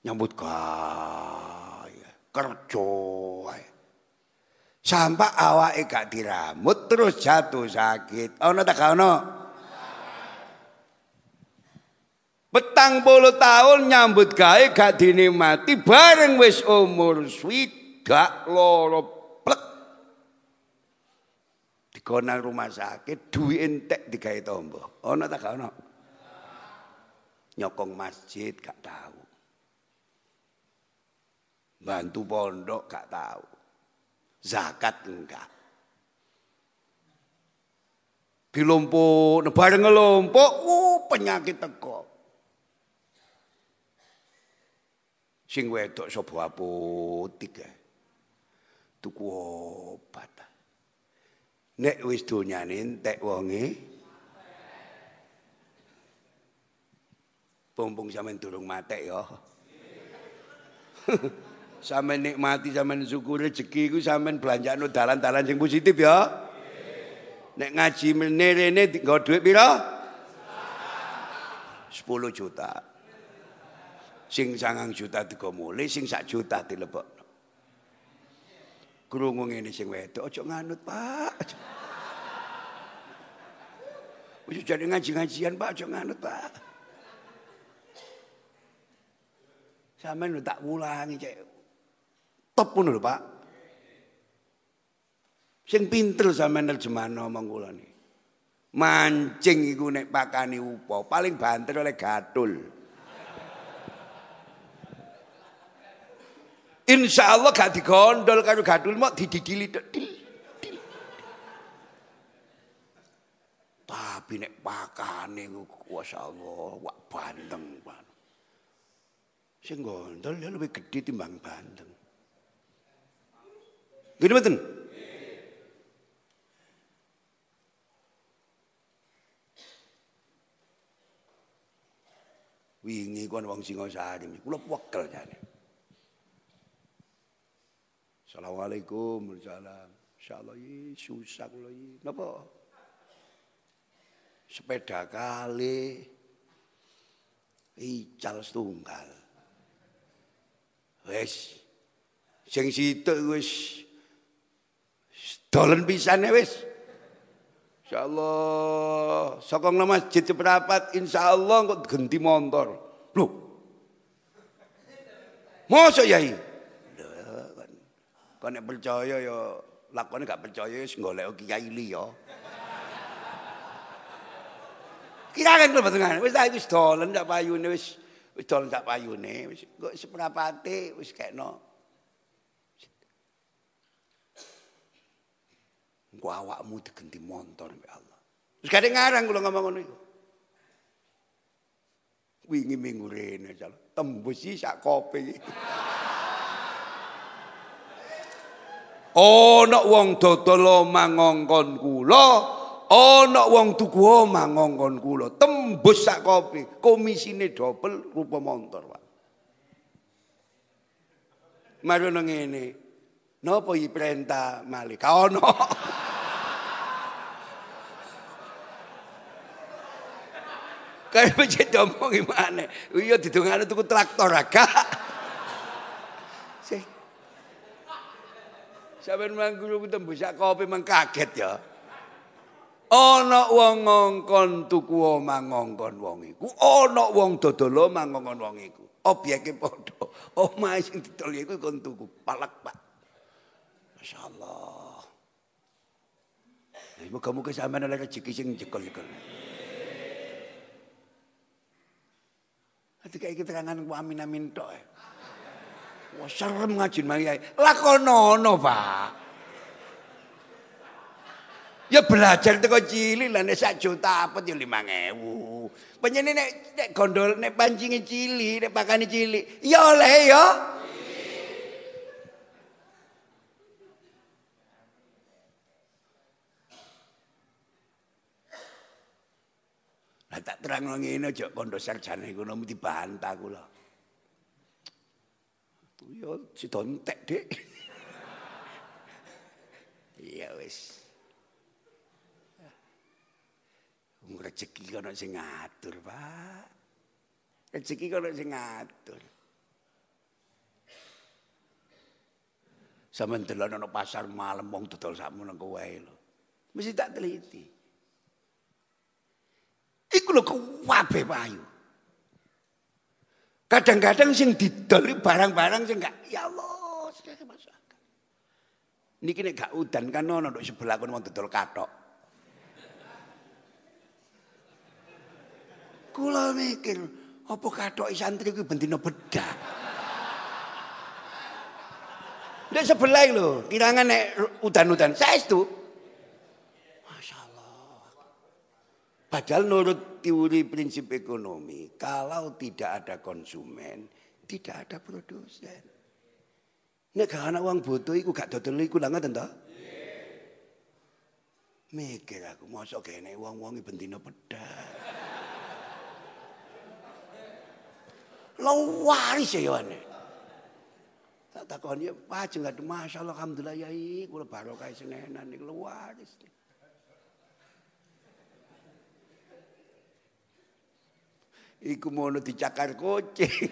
Nyambut kaya, kerja. Sampai awak gak diramut terus jatuh sakit. Ono tak ono? Petang puluh tahun nyambut gawe gak dinikmati bareng wis umur swidak loro Dikonang rumah sakit duit entek digawe tombo. Ono tak ono? Nyokong masjid gak tahu. Bantu pondok gak tahu. Zakat enggak. Dilumpuk, bareng ngelumpuk, uh penyakit teko. Sing wedok sapa apotik ae. Tuku obat. Nek wis donyane entek wonge. Pompong sampean durung matek ya. sampean nikmati sampean syukur rezeki iku sampean belanjano dalan-dalan sing positif ya. Nek ngaji meneh nggo dhuwit pira? 10 juta. Sing sangang juta tiga mulai, sing sak juta dilebok. Krungu ngene sing wedok, ojo nganut, Pak. Ojo jadi ngaji-ngajian, Pak, ojo nganut, Pak. Sampeyan tak ulangi, cek. Top pun lho, Pak. Sing pinter sampeyan nerjemahan ngomong kula niki. Mancing iku nek pakani upo, paling banter oleh gatul. Insya Allah gak digondol karo gadul mau dididili dil, dil. Tapi nek pakane kuasa Allah wak bandeng pan. Sing gondol ya lebih gede timbang bandeng. Gini betul? Wingi kon wong Singosari, kula wekel jane. Assalamualaikum. Waalaikumsalam. Insyaallah iki susah kula iki. Napa? Sepeda kali ical setunggal. Wes. Sing situ wis dolen pisane wis. Insyaallah sokong nama masjid Insya insyaallah kok ganti motor. Loh. Masa yai? Kau nek percaya ya lakone gak percaya wis golek kiai liya. Kira-kira lho betengan, wis tak wis dolen tak payune wis wis dolen tak payune wis kok seprapate wis kekno. Engko awakmu digenti montor mbek Allah. Wis gak ngarang kula ngomong ngono iku. Wingi minggu rene tembus sih sak kopi. Ana wong dodol mangongkon kula, ana wong tuku omah ngongkon kula. Tembus sak kopi, komisine dobel rupa montor, Pak. Marono ngene. Napa iki perintah malik? Ono. Kayak becet domong gimana? Iya didongane tuku traktor. Sih. Sampeyan mangkulu tembus sak kopi mang kaget ya. Ana wong ngongkon tuku omah ngongkon wong iku, ana wong dodol omah ngongkon wong iku. Obyeke padha. Omah sing didol iku kon tuku palak, Pak. Masyaallah. Kamu kesamaan oleh rezeki sing jekel-jekel. Hati kayak keterangan amin amin tok. Eh. Wah serem ngaji mayai. Lakonono pak. Ya belajar teko cilik lah nek sak juta apa ya 5000. Penyene nek nek gondol nek pancinge cilik, nek pakane cilik, ya oleh ya. Lah tak terang ngene aja kondo sarjana iku nemu dibantah kula. Ya entek, Dik. Iya wis. Wong rezeki kono sing ngatur, Pak. Rezeki kono sing ngatur. Sampe delok ana pasar malam wong dodol sakmono wae lho. Mesti tak teliti. Iku lho kuwabe payu. Kadang-kadang sing didol barang-barang sing gak ya Allah, masuk akal. Niki nek gak udan kan ono sebelah kon mau dodol katok. Kula mikir, apa katok santri kuwi bendina bedah. Ndek sebelah lho, kirangan nek udan-udan saestu. Padahal menurut teori prinsip ekonomi, kalau tidak ada konsumen, tidak ada produsen. Nek gak ana wong butuh iku gak dodol iku lha ngoten? Mikir aku mosok kene wong-wong bendina pedak. Lo waris ya wane. Tak takon ya, Pak jeneng masyaallah alhamdulillah yai kula barokah senenan niku waris. Iku mono dicakar kucing.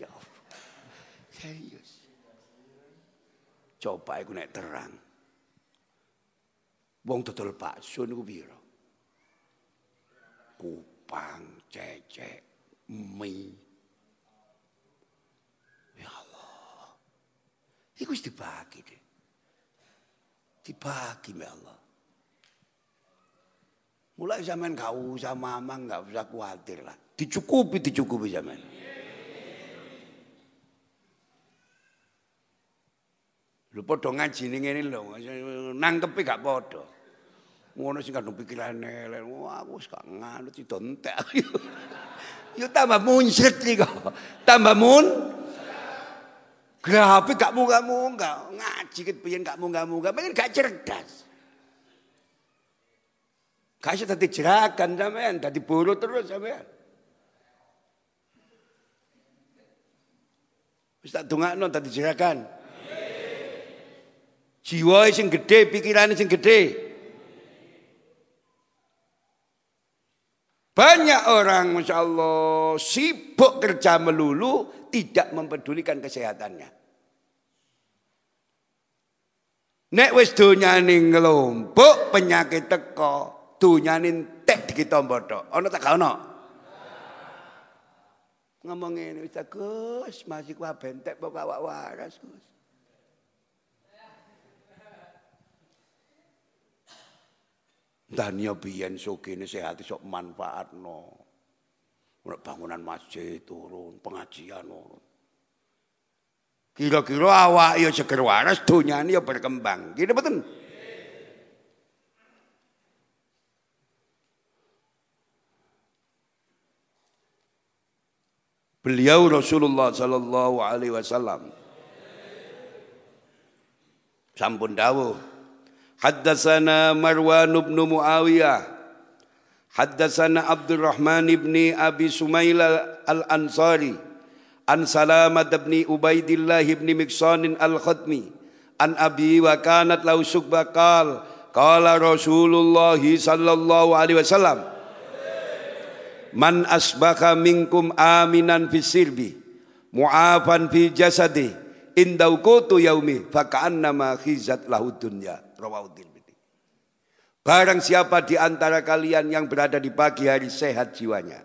ya Allah. Serius. Coba aku naik terang. Wong dodol bakso niku pira? Kupang, cecek, mie. Ya Allah. Iku wis dibagi deh. Dibagi ya Allah. Mulai zaman gak usah mamang, gak usah khawatir lah. Dicukupi, dicukupi zaman. Lu podo ngaji ning ngene lho, nangkepi gak podo. Ngono sing kadung pikirane, wah aku wis gak nganut itu entek. Yo tambah muncret iki kok. Tambah mun Grape gak munggah-munggah, ngaji ket piyen gak munggah-munggah, pengen gak cerdas. Kasih tadi jerakan sampean, tadi buru terus sampean. Wis tak dongakno tadi jerakan. Jiwa sing gede, pikiran sing gede. Banyak orang Masya Allah sibuk kerja melulu tidak mempedulikan kesehatannya. Nek wis donyane ngelompok penyakit teko, donyane tek dikitombo tok. Ana tak ono? Ngomong ngene wis Gus, masih kuwi bentek kok awak waras, Gus. Dan ya biyen sugene sehat sok manfaatno. bangunan masjid turun, pengajian turun. Kira-kira awak ya seger waras, donyane ya berkembang. Gini betul? Beliau Rasulullah sallallahu alaihi wasallam sampun dawuh Haddatsana Marwan bin Muawiyah Haddatsana Abdurrahman bin Abi Sumaila Al-Ansari An Salamat Ubaidillah bin Miksan Al-Khatmi An Abi wa kanat Qala Rasulullah sallallahu alaihi wasallam Man minkum aminan fi sirbi mu'afan fi jasadi indau kutu yaumi faka'annama khizat lahu dunya Rawahu. Barang siapa di antara kalian yang berada di pagi hari sehat jiwanya,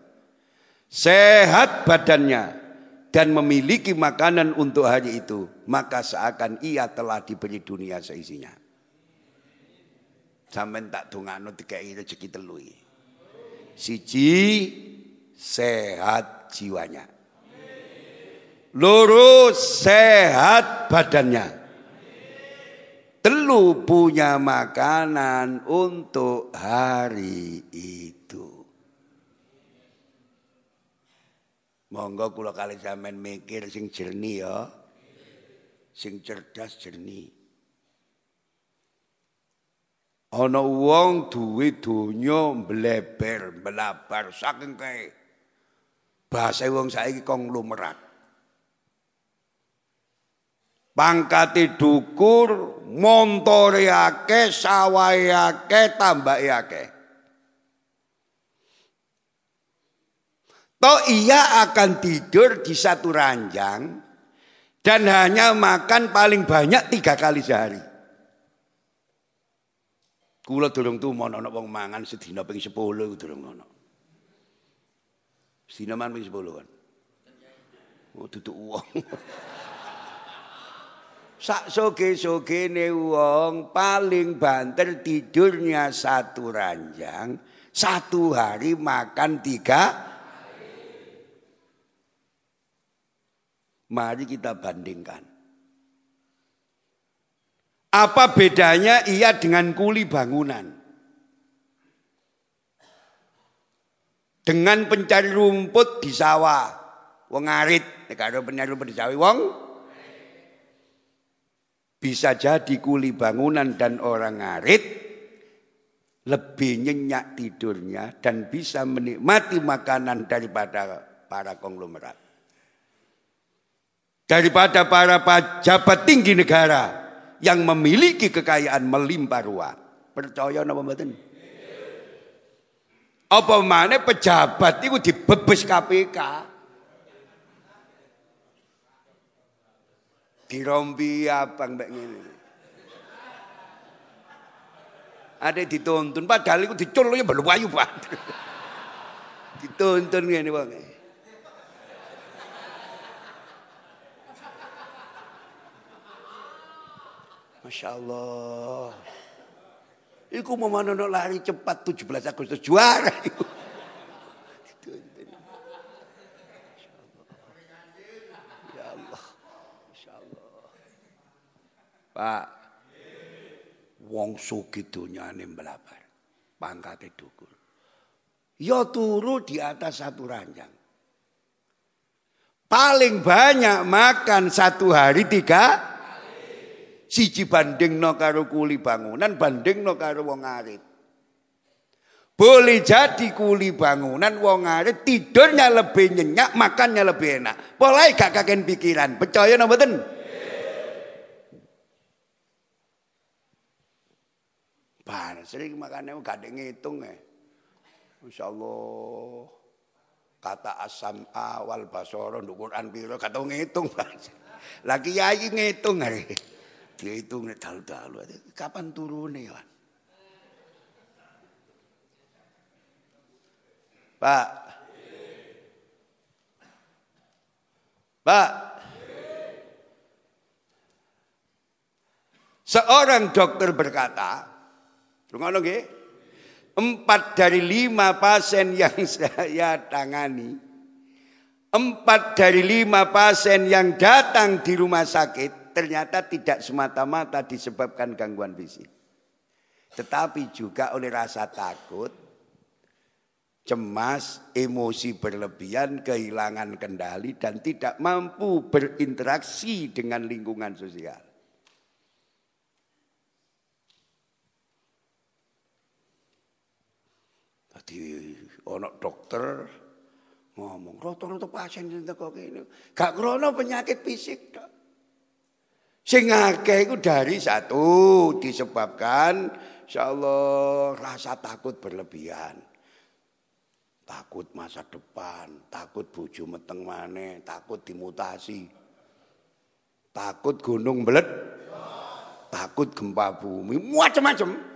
sehat badannya, dan memiliki makanan untuk hari itu, maka seakan ia telah diberi dunia seisinya. Sampai tak dungano dikai rezeki telui. Siji sehat jiwanya. Lurus sehat badannya. Telu punya makanan untuk hari itu. Monggo kula kali sampean mikir sing jernih ya. Sing cerdas jernih. Ana wong duwe donya mbleber, mblabar saking kae. Bahasa wong saiki konglomerat. Pangkate dukur, montore akeh, sawahe akeh, tambake akeh. Toh ia akan tidur di satu ranjang dan hanya makan paling banyak tiga kali sehari. Kula durung tuh ana wong mangan sedina ping 10 durung ana. Sedina man ping 10 kan. Oh duduk uang. Sak soge ne wong paling banter tidurnya satu ranjang, satu hari makan tiga. Mari kita bandingkan. Apa bedanya ia dengan kuli bangunan? Dengan pencari rumput di sawah. Wong arit, nek pencari rumput di sawah wong bisa jadi kuli bangunan dan orang ngarit lebih nyenyak tidurnya dan bisa menikmati makanan daripada para konglomerat. Daripada para pejabat tinggi negara yang memiliki kekayaan melimpah ruah. Percaya napa mboten? Apa mana pejabat itu dibebes KPK? Dirombi abang mbak ngene. Ada dituntun padahal itu dicul ya belum ayu Pak. dituntun ngene wong. Masya Allah. Iku mau lari cepat 17 Agustus juara. Pak. Wong sugih donyane mblabar. Pangkate dhuwur. Ya turu di atas satu ranjang. Paling banyak makan satu hari tiga siji banding no karo kuli bangunan banding no karo wong arit. Boleh jadi kuli bangunan wong are tidurnya lebih nyenyak, makannya lebih enak. Polai gak kaken pikiran. Percaya napa mboten? Pan sering makannya gak ada ngitung ya. Masya Allah. Kata asam awal basoro nduk Quran piro kata ngitung. Lagi yai ngitung hari. Dia hitung dalu-dalu. Kapan turunnya kan? Pak. Pak. Seorang dokter berkata, Rungono nggih? Empat dari lima pasien yang saya tangani, empat dari lima pasien yang datang di rumah sakit ternyata tidak semata-mata disebabkan gangguan fisik. Tetapi juga oleh rasa takut, cemas, emosi berlebihan, kehilangan kendali, dan tidak mampu berinteraksi dengan lingkungan sosial. Tadi ono dokter ngomong, rata-rata pasien sing teko kene gak krono penyakit fisik tok. Sing akeh dari satu disebabkan insyaallah rasa takut berlebihan. Takut masa depan, takut bojo meteng maneh, takut dimutasi. Takut gunung belet, takut gempa bumi, macam-macam.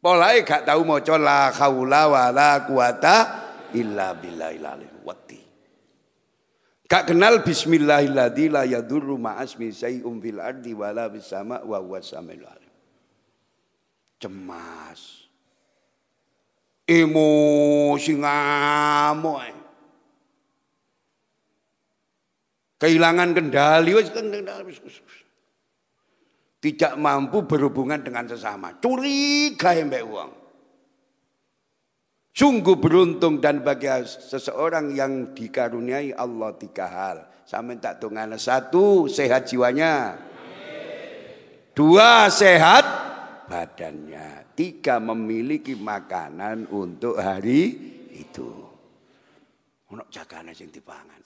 Polahe gak tahu maca la haula wala quwata illa billahil wati. Gak kenal bismillahilladzi la yadurru ma'asmi syai'un fil ardi wala bis sama wa huwas Cemas emosi ngamuk. Kehilangan kendali Tidak mampu berhubungan dengan sesama. Curiga mbak uang. Sungguh beruntung dan bagi seseorang yang dikaruniai Allah tiga hal. Sampai tak tunggu satu sehat jiwanya. Dua sehat badannya. Tiga memiliki makanan untuk hari itu. Ono jagane sing dipangan.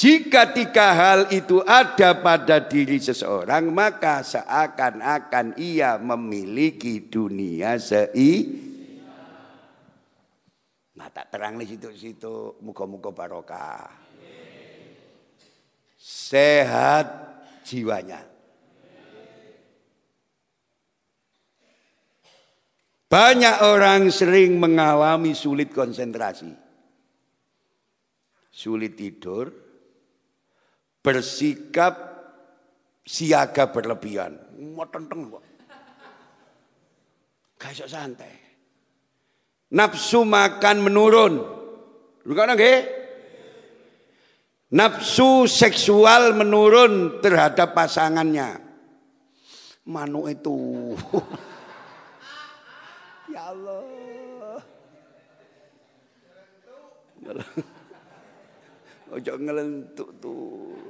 Jika tiga hal itu ada pada diri seseorang, maka seakan-akan ia memiliki dunia sei. Nah, tak terang di situ-situ, muka-muka barokah. Sehat jiwanya. Banyak orang sering mengalami sulit konsentrasi. Sulit tidur, bersikap siaga berlebihan. Motenteng kok. Gak santai. Nafsu makan menurun. Nggih? Nafsu seksual menurun terhadap pasangannya. Manu itu. Ya Allah. Ojo ngelentuk tuh.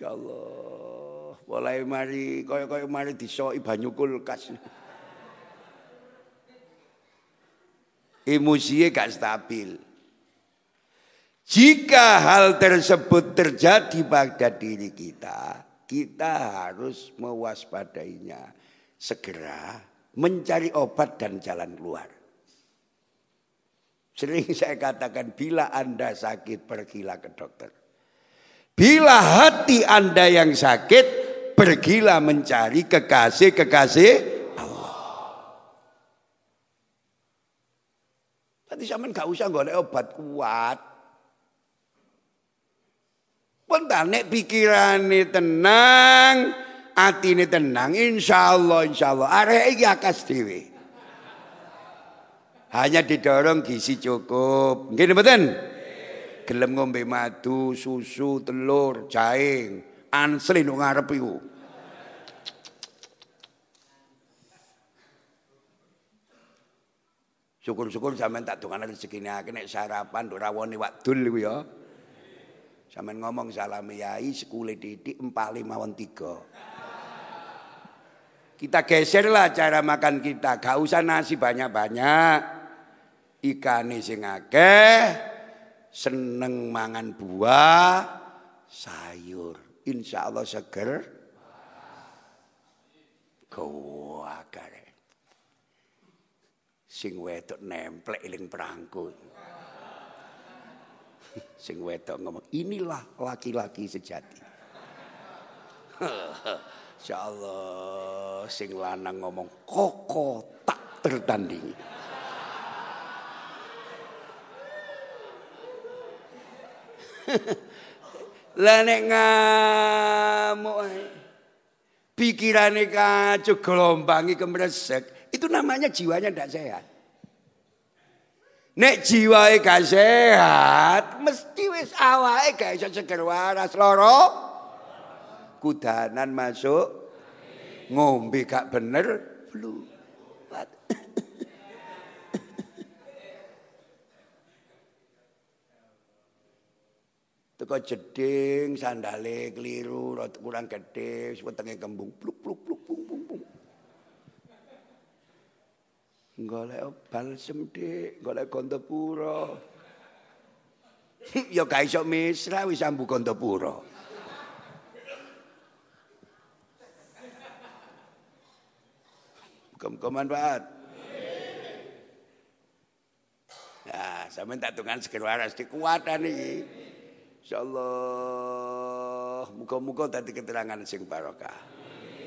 Insyaallah. Mulai mari kaya-kaya mari disoki banyu kulkas. Emosinya gak stabil. Jika hal tersebut terjadi pada diri kita, kita harus mewaspadainya. Segera mencari obat dan jalan keluar. Sering saya katakan bila Anda sakit pergilah ke dokter. Bila hati Anda yang sakit pergilah mencari kekasih-kekasih Allah. Tadi zaman gak usah golek obat kuat. Pun nek pikirane tenang, atine tenang insyaallah insyaallah arek iki akas dhewe hanya didorong gizi cukup nggih mboten gelem ngombe madu susu telur jahe ansli nang ngarep iku Syukur-syukur sampean tak dongane rezekine akeh nek sarapan nduk rawone wakdul iku ya. Sampeyan ngomong salam yai sekule titik empali mawon tiga. Kita geserlah cara makan kita. Gak usah nasi banyak-banyak. Ikan sing akeh, seneng mangan buah, sayur. Insya Allah seger. Kuwakare. Sing wedok nemplek iling perangku. Sing wedok ngomong, inilah laki-laki sejati. Insya Allah sing lanang ngomong koko tak tertandingi. Lah nek ngamuk pikirane kacau gelombangi kemresek, itu namanya jiwanya tidak sehat. Nek jiwae gak sehat, mesti wis awake gak iso seger waras loro kudanan masuk ngombe gak bener flu. Teko jeding sandale keliru kurang gede wetenge kembung pluk pluk pluk pluk pluk pluk. Golek balsem dik, golek Gandapura. ya gak iso misra wis ambu Gandapura. Muka-muka manfaat. Ya, sampean tak tungan seger waras kekuatan iki. Insyaallah muga-muga dadi keterangan sing barokah.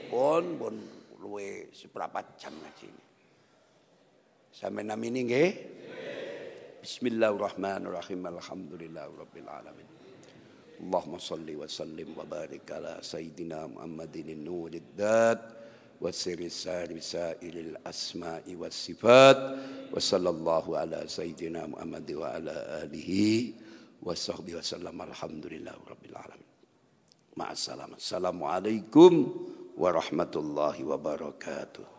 Pun pun luwe seprapat jam ngaji ini. Sampai namini nggih. Bismillahirrahmanirrahim. Alhamdulillahirabbil alamin. Allahumma salli wa sallim wa barik ala sayyidina Muhammadin nurid dat. وسر السار بسائر الأسماء والصفات وصلى الله على سيدنا محمد وعلى آله wasahbihi wasallam. Ma'assalam. Assalamualaikum warahmatullahi wabarakatuh.